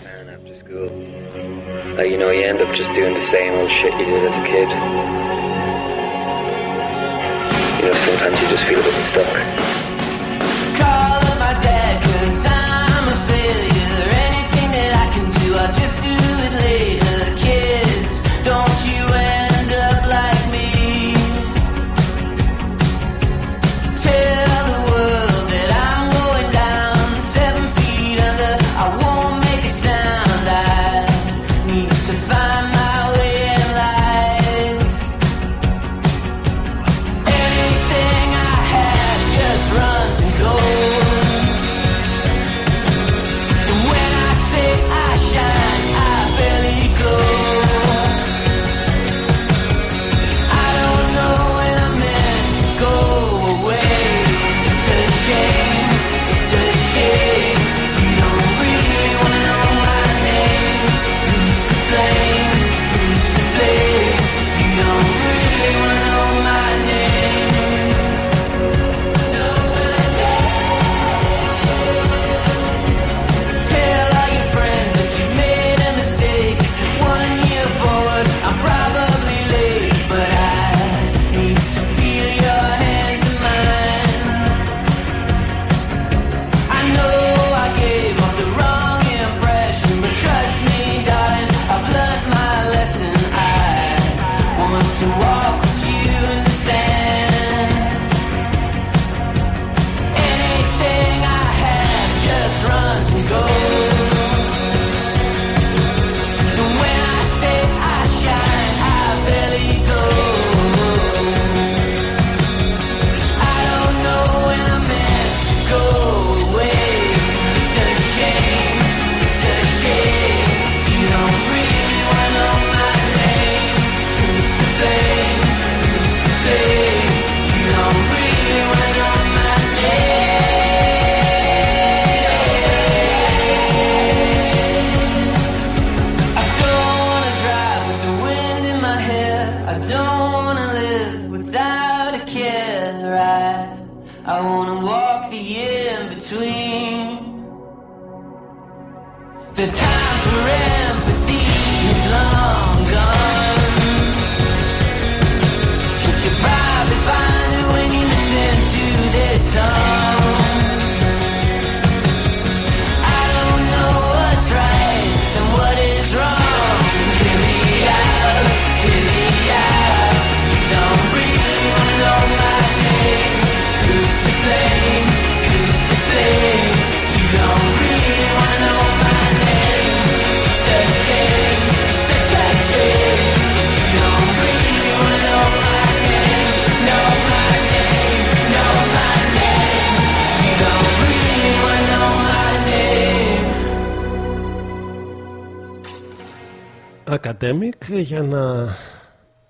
Academic για να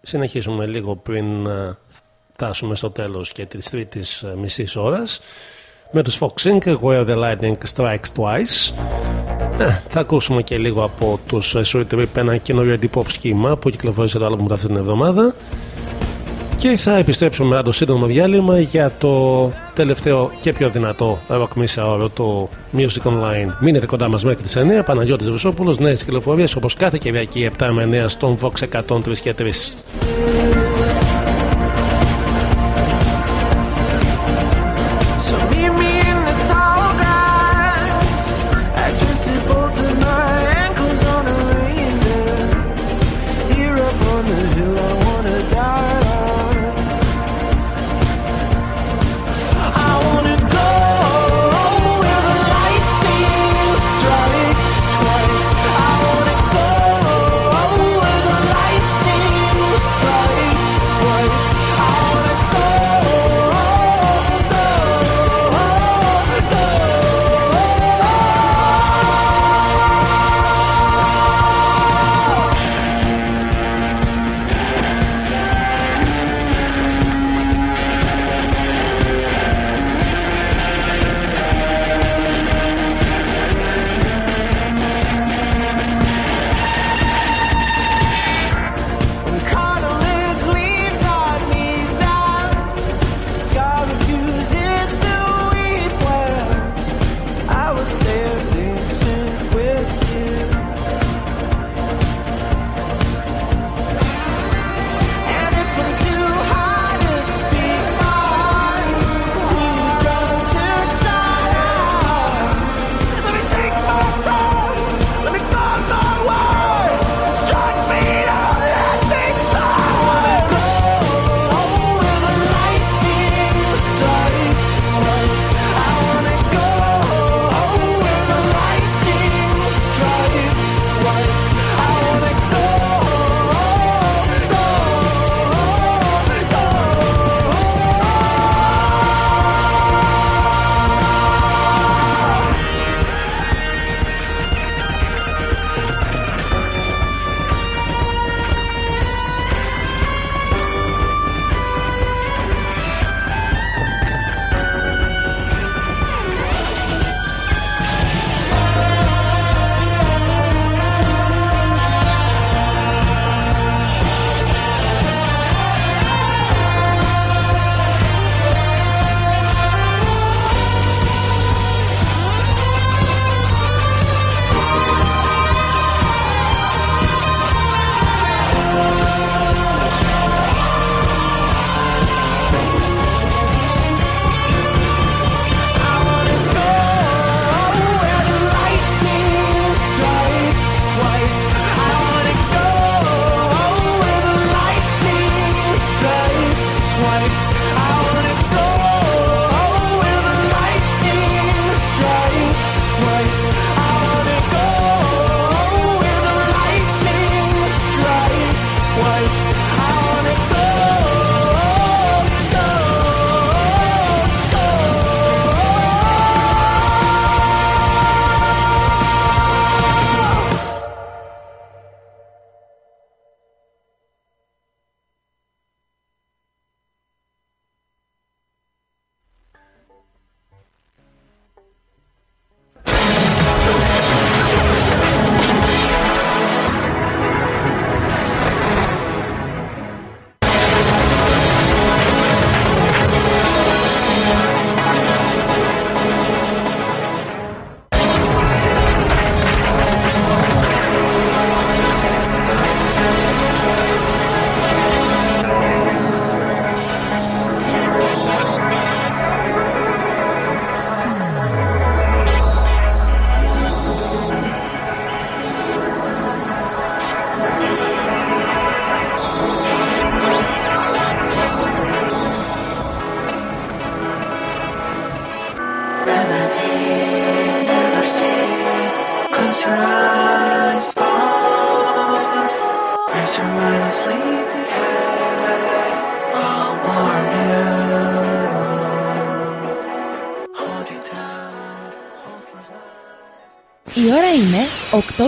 συνεχίσουμε λίγο πριν ε, φτάσουμε στο τέλος και της τρίτης ε, μισής ώρας. Με τους Foxing Where the Lightning Strikes Twice. Ε, θα ακούσουμε και λίγο από τους ε, Sweet Rip ένα καινούριο αντιπop σχήμα που κυκλοφόρησε το άλμπουμ αυτή την εβδομάδα και θα επιστρέψουμε μετά το σύντομο διάλειμμα για το τελευταίο και πιο δυνατό rock missa όρο το Music Online. Μείνετε κοντά μας μέχρι τις 9. Παναγιώτης Βουσόπουλος, νέες κυκλοφορίες όπως κάθε Κυριακή 7 με 9 στον Vox 103 και 3.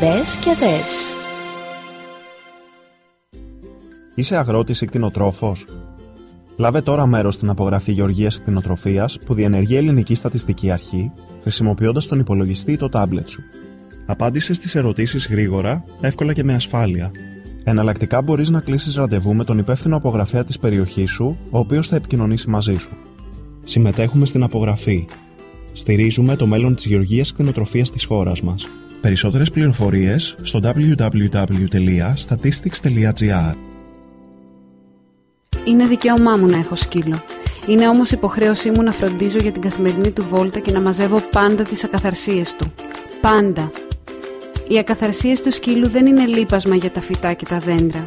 Μπες και δες. Είσαι αγρότης ή κτηνοτρόφος; Λάβε τώρα μέρος στην απογραφή γεωργίας και κτηνοτροφίας που διενεργεί η Ελληνική Στατιστική Αρχή χρησιμοποιώντας τον υπολογιστή ή το τάμπλετ σου. Απάντησες στις ερωτήσεις γρήγορα, εύκολα και με ασφάλεια. Εναλλακτικά μπορείς να κλείσεις ραντεβού με τον υπεύθυνο απογραφέα της περιοχής σου, ο οποίος θα επικοινωνήσει μαζί σου. Συμμετέχουμε στην απογραφή. Στηρίζουμε το μέλλον της γεωργίας και κτηνοτροφίας της χώρας μας. Περισσότερες πληροφορίες στο www.statistics.gr Είναι δικαίωμά μου να έχω σκύλο. Είναι όμως υποχρέωσή μου να φροντίζω για την καθημερινή του βόλτα και να μαζεύω πάντα τις ακαθαρσίες του. Πάντα. Οι ακαθαρσίες του σκύλου δεν είναι λείπασμα για τα φυτά και τα δέντρα.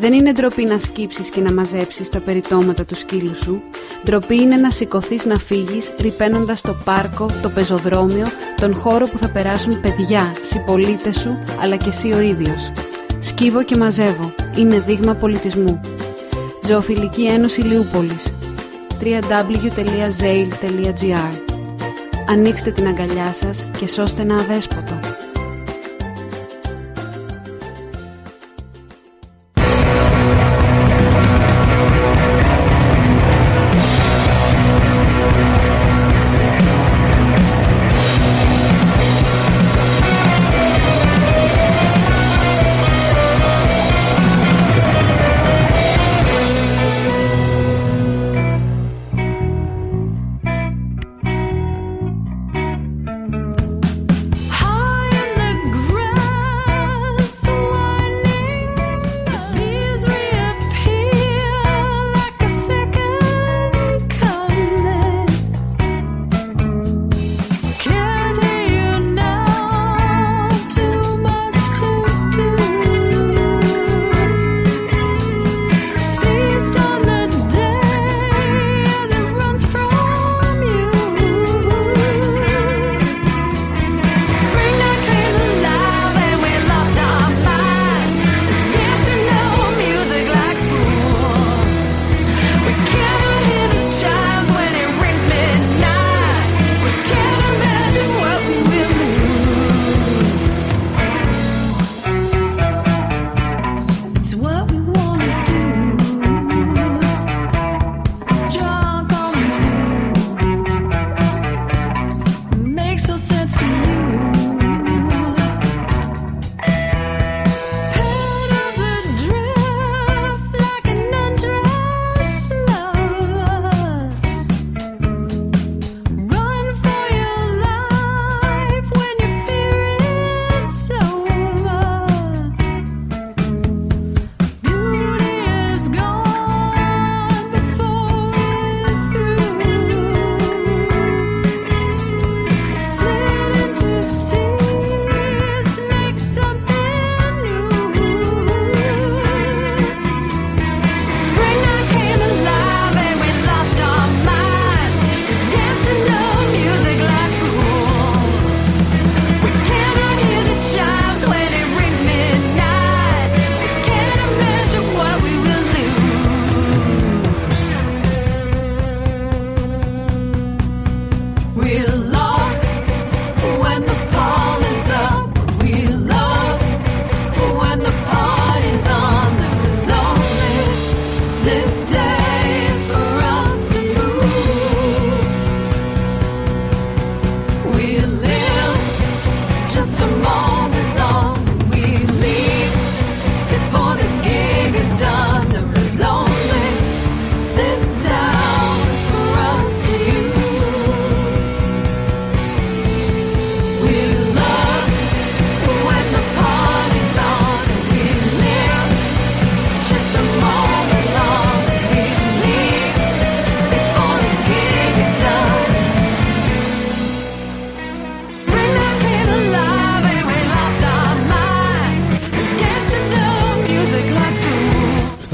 Δεν είναι ντροπή να σκύψεις και να μαζέψεις τα περιτώματα του σκύλου σου. Ντροπή είναι να σηκωθείς να φύγεις ρηπαίνοντας το πάρκο, το πεζοδρόμιο, τον χώρο που θα περάσουν παιδιά, συμπολίτες σου, αλλά και εσύ ο ίδιος. Σκύβω και μαζεύω. Είναι δείγμα πολιτισμού. Ζωοφιλική Ένωση Λιούπολης www.zail.gr Ανοίξτε την αγκαλιά σας και σώστε ένα αδέσποτο.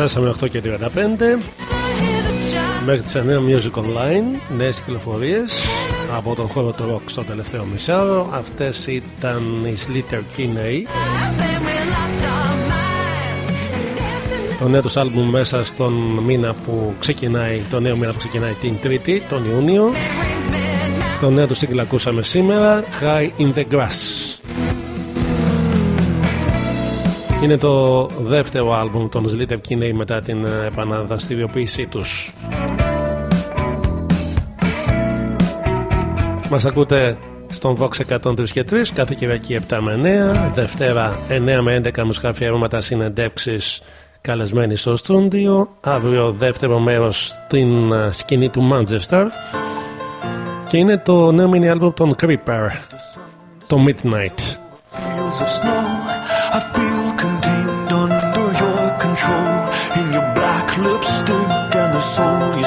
Φτάσαμε 8 και 35 Μέχρι τις 9 Music Online Νέες κυκλοφορίες Από τον χώρο του rock στο τελευταίο μισάωρο. Αυτές ήταν οι Slater Kinney Το νέο τους άλμπουμ μέσα στον μήνα που ξεκινάει Το νέο μήνα που ξεκινάει την Τρίτη Τον Ιούνιο. Το νέο τους σύγκλα ακούσαμε σήμερα High in the Grass είναι το δεύτερο άλμπουμ των Slater Kinney μετά την επαναδραστηριοποίησή τους. Μας ακούτε στον Vox 103 και 3 κάθε Κυριακή 7 με 9, Δευτέρα 9 με 11 μουσικά αφιερώματα συνεντεύξεις καλεσμένοι στο στούντιο, αύριο δεύτερο μέρος στην σκηνή του Manchester και είναι το νέο mini album των Creeper, το Midnight. In your black lipstick and the soul you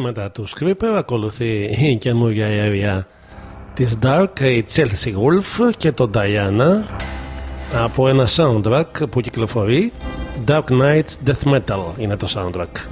Και μετά του Creeper ακολουθεί η καινούργια αέρια της Dark, η Chelsea Wolf και το Diana από ένα soundtrack που κυκλοφορεί Dark Knights Death Metal είναι το soundtrack.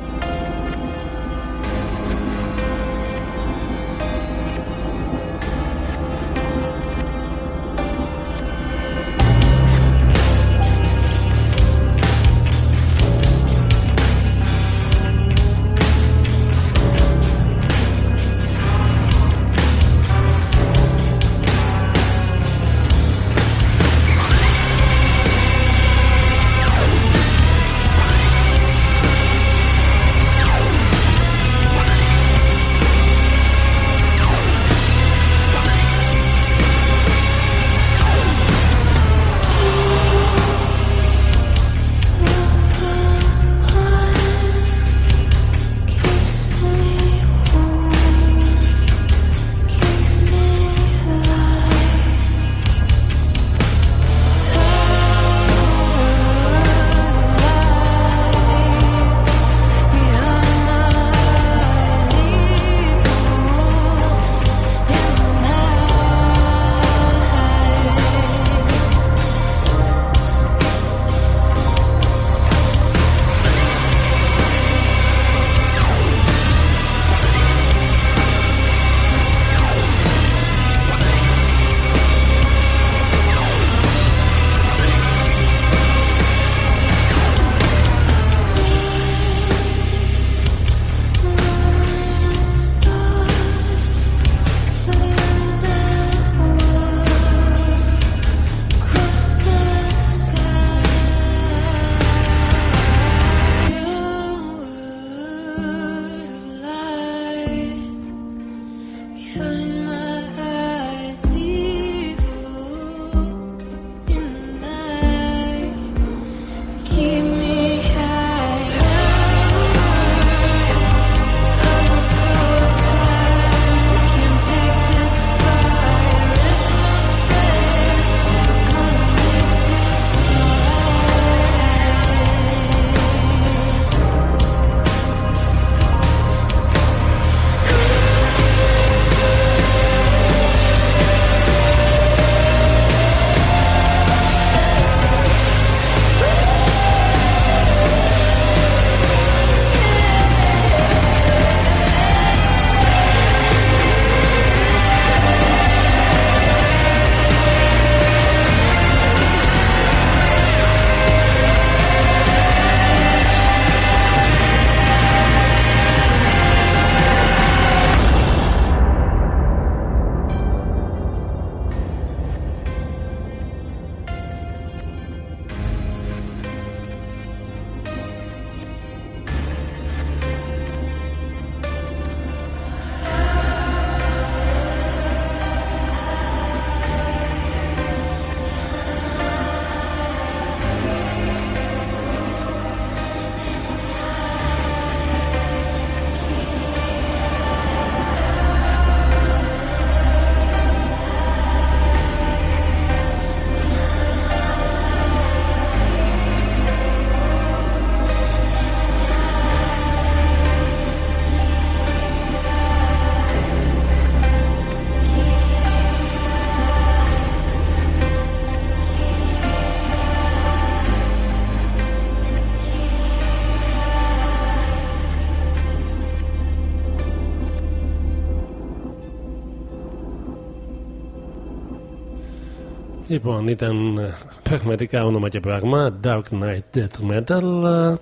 Λοιπόν, ήταν ε, πραγματικά όνομα και πράγμα. Dark Knight Death Metal.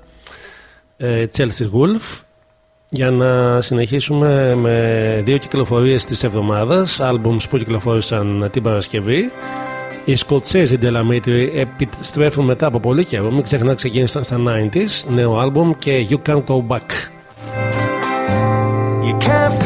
ε, Chelsea Wolf. Για να συνεχίσουμε με δύο κυκλοφορίες της εβδομάδας. Albums που κυκλοφόρησαν την Παρασκευή. Οι Σκοτσέζοι Ντελαμίτρη επιστρέφουν μετά από πολύ καιρό. Μην ξεχνά ξεκίνησαν στα 90s. Νέο άλμπουμ και You Can't Go Back. You can't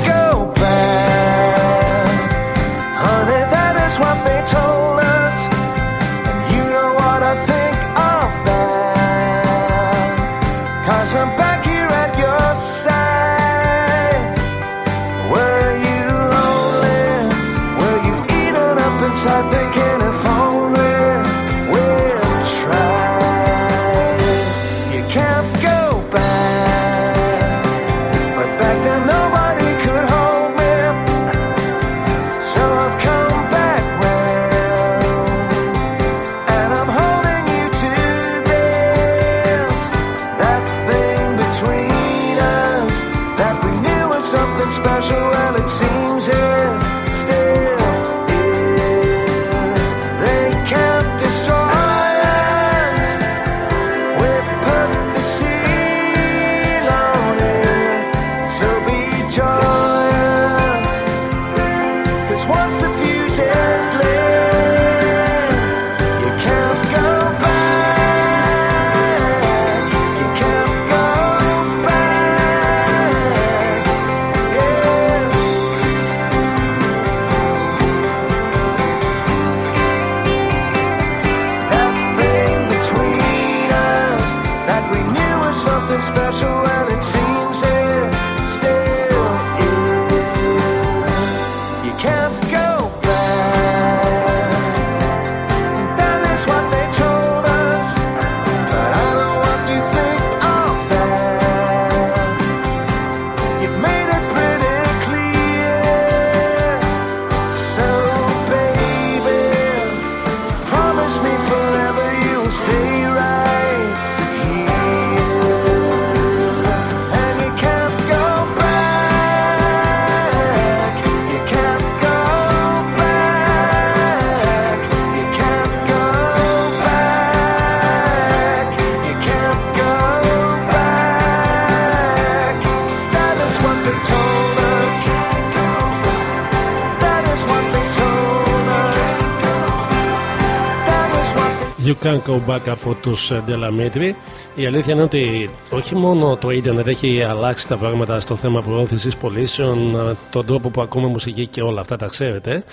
You Can't Go Back από τους ε, Ντελαμίτρη. Η αλήθεια είναι ότι όχι μόνο το ίντερνετ έχει αλλάξει τα πράγματα στο θέμα προώθησης πωλήσεων, ε, τον τρόπο που ακούμε μουσική και όλα αυτά τα ξέρετε.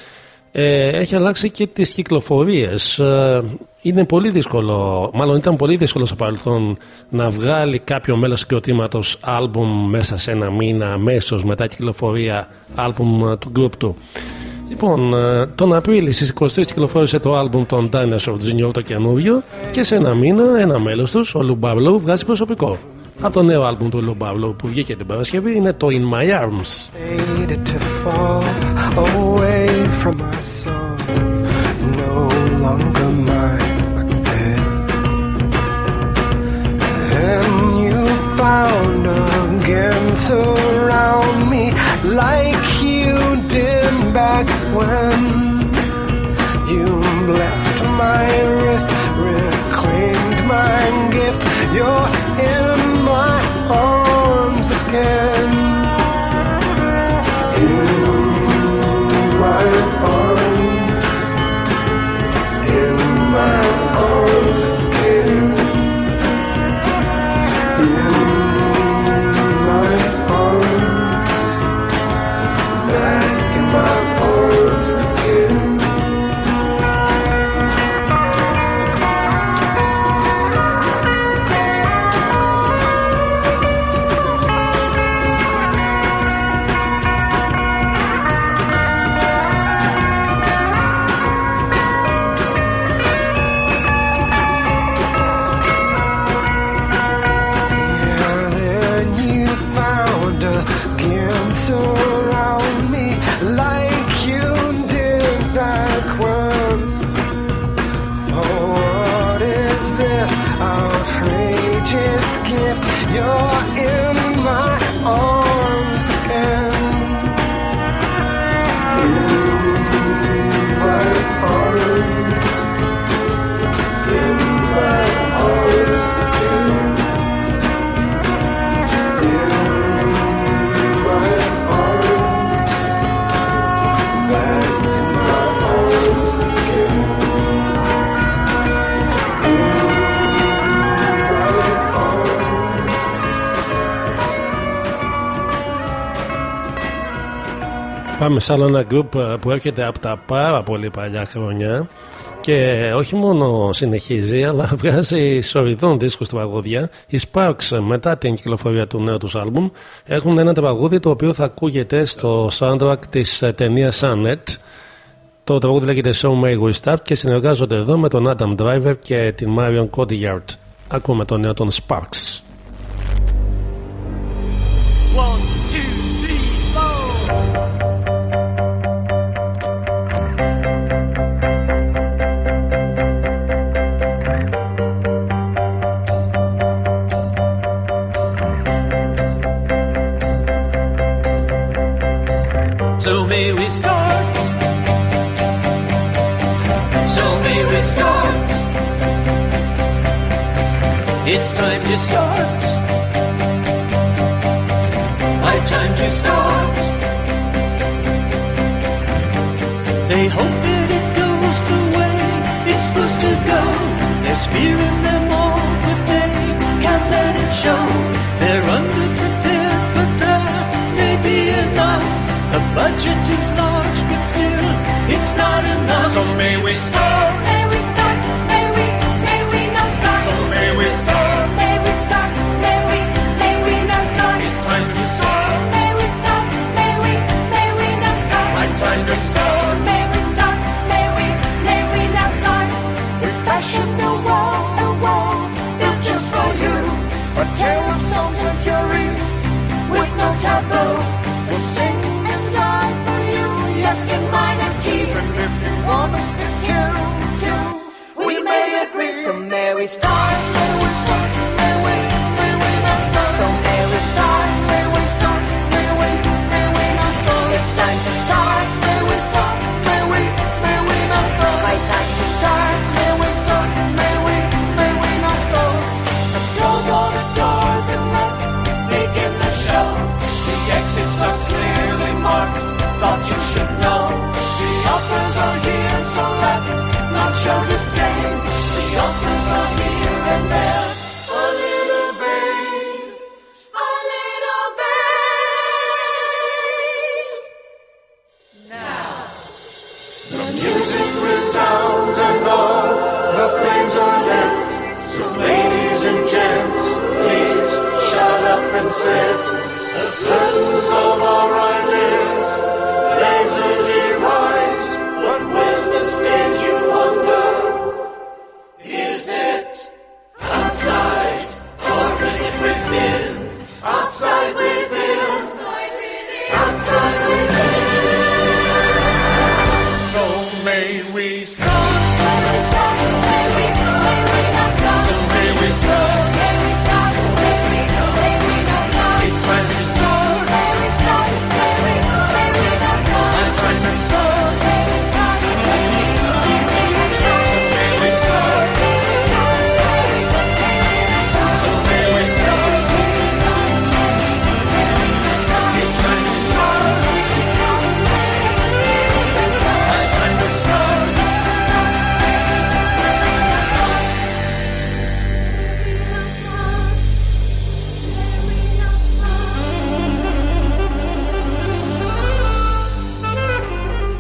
Ε, έχει αλλάξει και τις κυκλοφορίες Ε, είναι πολύ δύσκολο μάλλον ήταν πολύ δύσκολο στο παρελθόν να βγάλει κάποιο μέλος συγκροτήματος άλμπουμ μέσα σε ένα μήνα αμέσως μετά κυκλοφορία άλμπουμ ε, του group του Λοιπόν, ε, τον Απρίλιο στις 23 κυκλοφόρησε το άλμπουμ των Dinosaur Junior το καινούριο και σε ένα μήνα ένα μέλος τους, ο Λουμπάβλο, βγάζει προσωπικό. Από το νέο άλμπουμ του Λουμπάβλο που βγήκε την Παρασκευή είναι το In My Arms. faded to fall away from my soul. No longer mine, but theirs. And you found again, surround me like back when you blessed my wrist, reclaimed my gift. You're Πάμε σε άλλο ένα group που έρχεται από τα πάρα πολύ παλιά χρόνια και όχι μόνο συνεχίζει αλλά βγάζει σοριδών δίσκους τραγούδια οι Sparks μετά την κυκλοφορία του νέου τους άλμπουμ έχουν ένα τραγούδι το οποίο θα ακούγεται στο soundtrack της ταινίας Sunnet το τραγούδι λέγεται So May We Start και συνεργάζονται εδώ με τον Adam Driver και την Marion Cotillard. Ακούμε το νέο των Sparks So may we start. So may we start. It's time to start. High time to start. They hope that it goes the way it's supposed to go. There's fear in them all, but they can't let it show. They're underprepared, budget is large, but still, it's not enough. So may we start. May we start. May we, may we not start. So may we start. ia ser mais.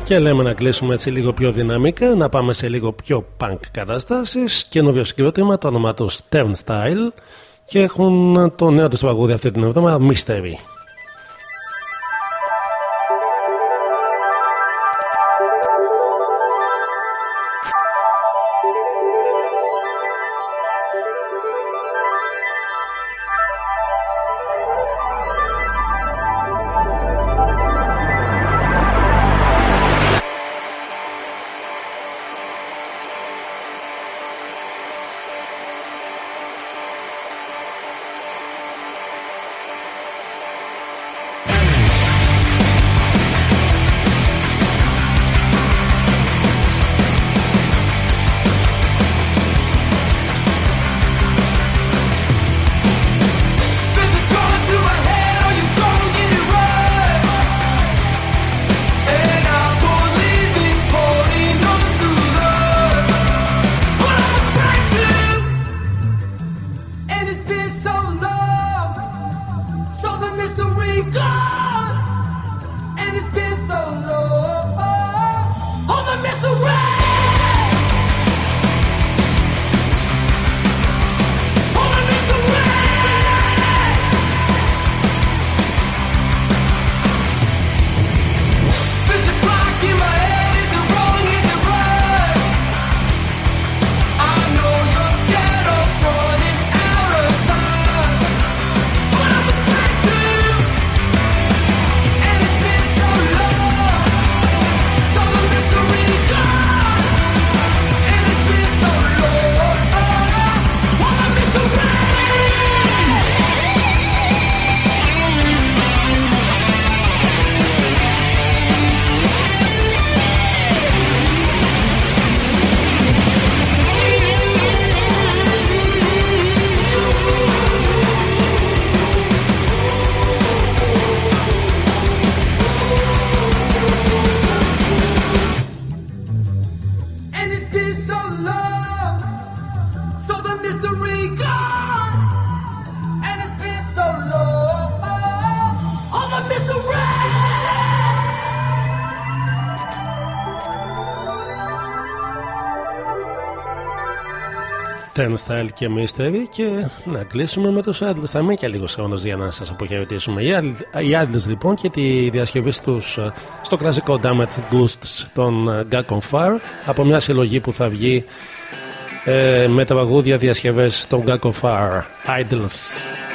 Και λέμε να κλείσουμε έτσι λίγο πιο δυναμικά, να πάμε σε λίγο πιο punk καταστάσεις. Καινούριο συγκρότημα, το όνομα του Stern Style και έχουν το νέο τους τραγούδι αυτή την εβδομάδα, Mystery. Turnstile και Mystery και να κλείσουμε με τους Adlers. Θα μείνει και λίγος χρόνος για να σας αποχαιρετήσουμε. Οι Adl- Οι Adlers λοιπόν και τη διασκευή τους ε, στο κλασικό Damaged Ghosts των ε, Gag on Fire από μια συλλογή που θα βγει ε, με τραγούδια διασκευές των Gag on Fire. Idols.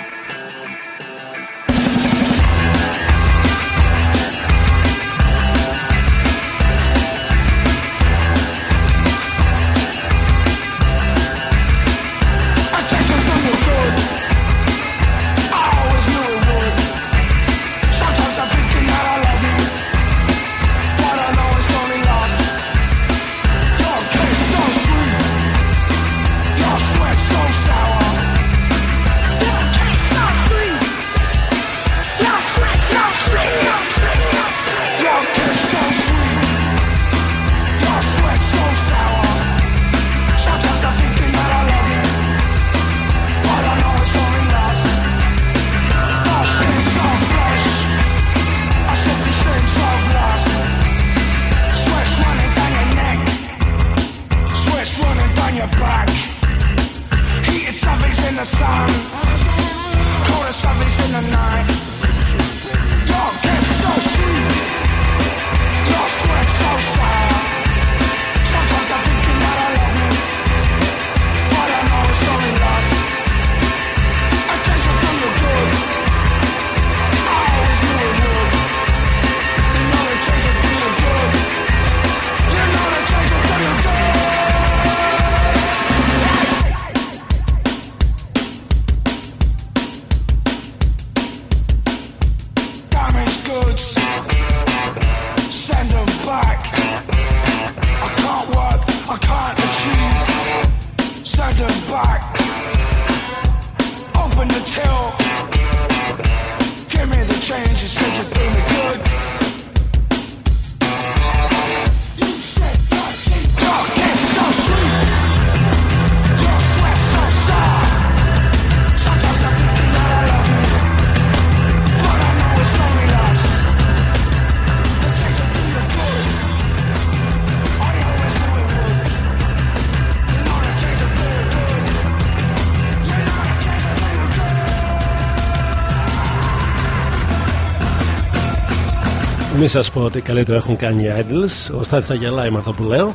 Σας πω ότι καλύτερο έχουν κάνει οι Idols. Ο Στάθης θα γελάει με αυτό που λέω.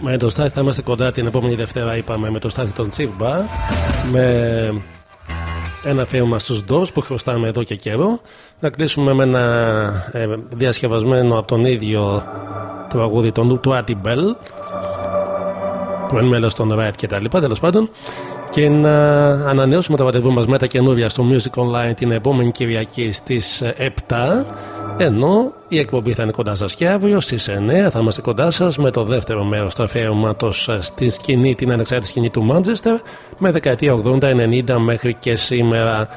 Με τον Στάθη θα είμαστε κοντά την επόμενη Δευτέρα, είπαμε, με τον Στάθη τον Τσίμπα. Με ένα αφιέρωμα στους Doors που χρωστάμε εδώ και καιρό. Να κλείσουμε με ένα ε, διασκευασμένο από τον ίδιο τραγούδι τον, του Adi Bell που είναι μέλος των Riot και τα λοιπά τέλος πάντων και να ανανεώσουμε το ραντεβού μας με τα καινούργια στο Music Online την επόμενη Κυριακή στις 7 ενώ η εκπομπή θα είναι κοντά σας και αύριο στις 9 θα είμαστε κοντά σας με το δεύτερο μέρος του αφιέρωματος στη σκηνή, την ανεξάρτητη σκηνή του Manchester με δεκαετία 80-90 μέχρι και σήμερα.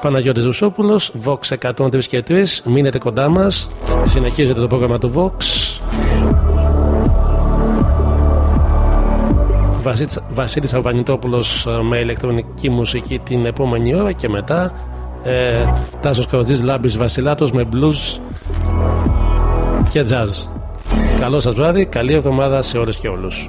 Παναγιώτης Ρουσόπουλος, Vox 103 και 3 μείνετε κοντά μας. Συνεχίζεται το πρόγραμμα του Vox. Βασίλης, Βασίλης Αρβανιτόπουλος ε, με ηλεκτρονική μουσική την επόμενη ώρα και μετά ε, Τάσος Καροτζής Λάμπης Βασιλάτος με blues και jazz. Καλό σας βράδυ, καλή εβδομάδα σε όλες και όλους.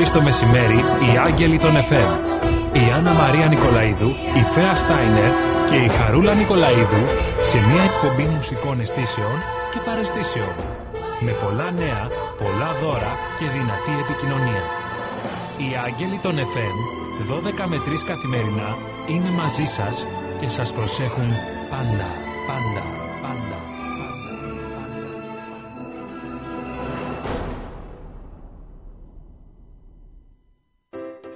3 το μεσημέρι, οι Άγγελοι των FM. Η Άννα Μαρία Νικολαίδου, η Φέα Στάινερ και η Χαρούλα Νικολαίδου σε μια εκπομπή μουσικών αισθήσεων και παρεστήσεων. Με πολλά νέα, πολλά δώρα και δυνατή επικοινωνία. Οι Άγγελοι των FM, 12 με 3 καθημερινά, είναι μαζί σας και σας προσέχουν πάντα, πάντα,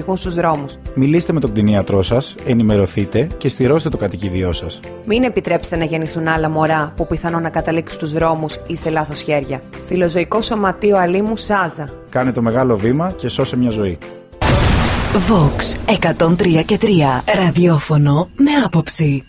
ξεψυχούν στους δρόμους. Μιλήστε με τον κτηνίατρό σας, ενημερωθείτε και στηρώστε το κατοικίδιό σας. Μην επιτρέψετε να γεννηθούν άλλα μωρά που πιθανόν να καταλήξουν στους δρόμους ή σε λάθος χέρια. Φιλοζωικό Σωματείο Αλήμου Σάζα. Κάνε το μεγάλο βήμα και σώσε μια ζωή. Vox 103 και 3 ραδιόφωνο με άποψη.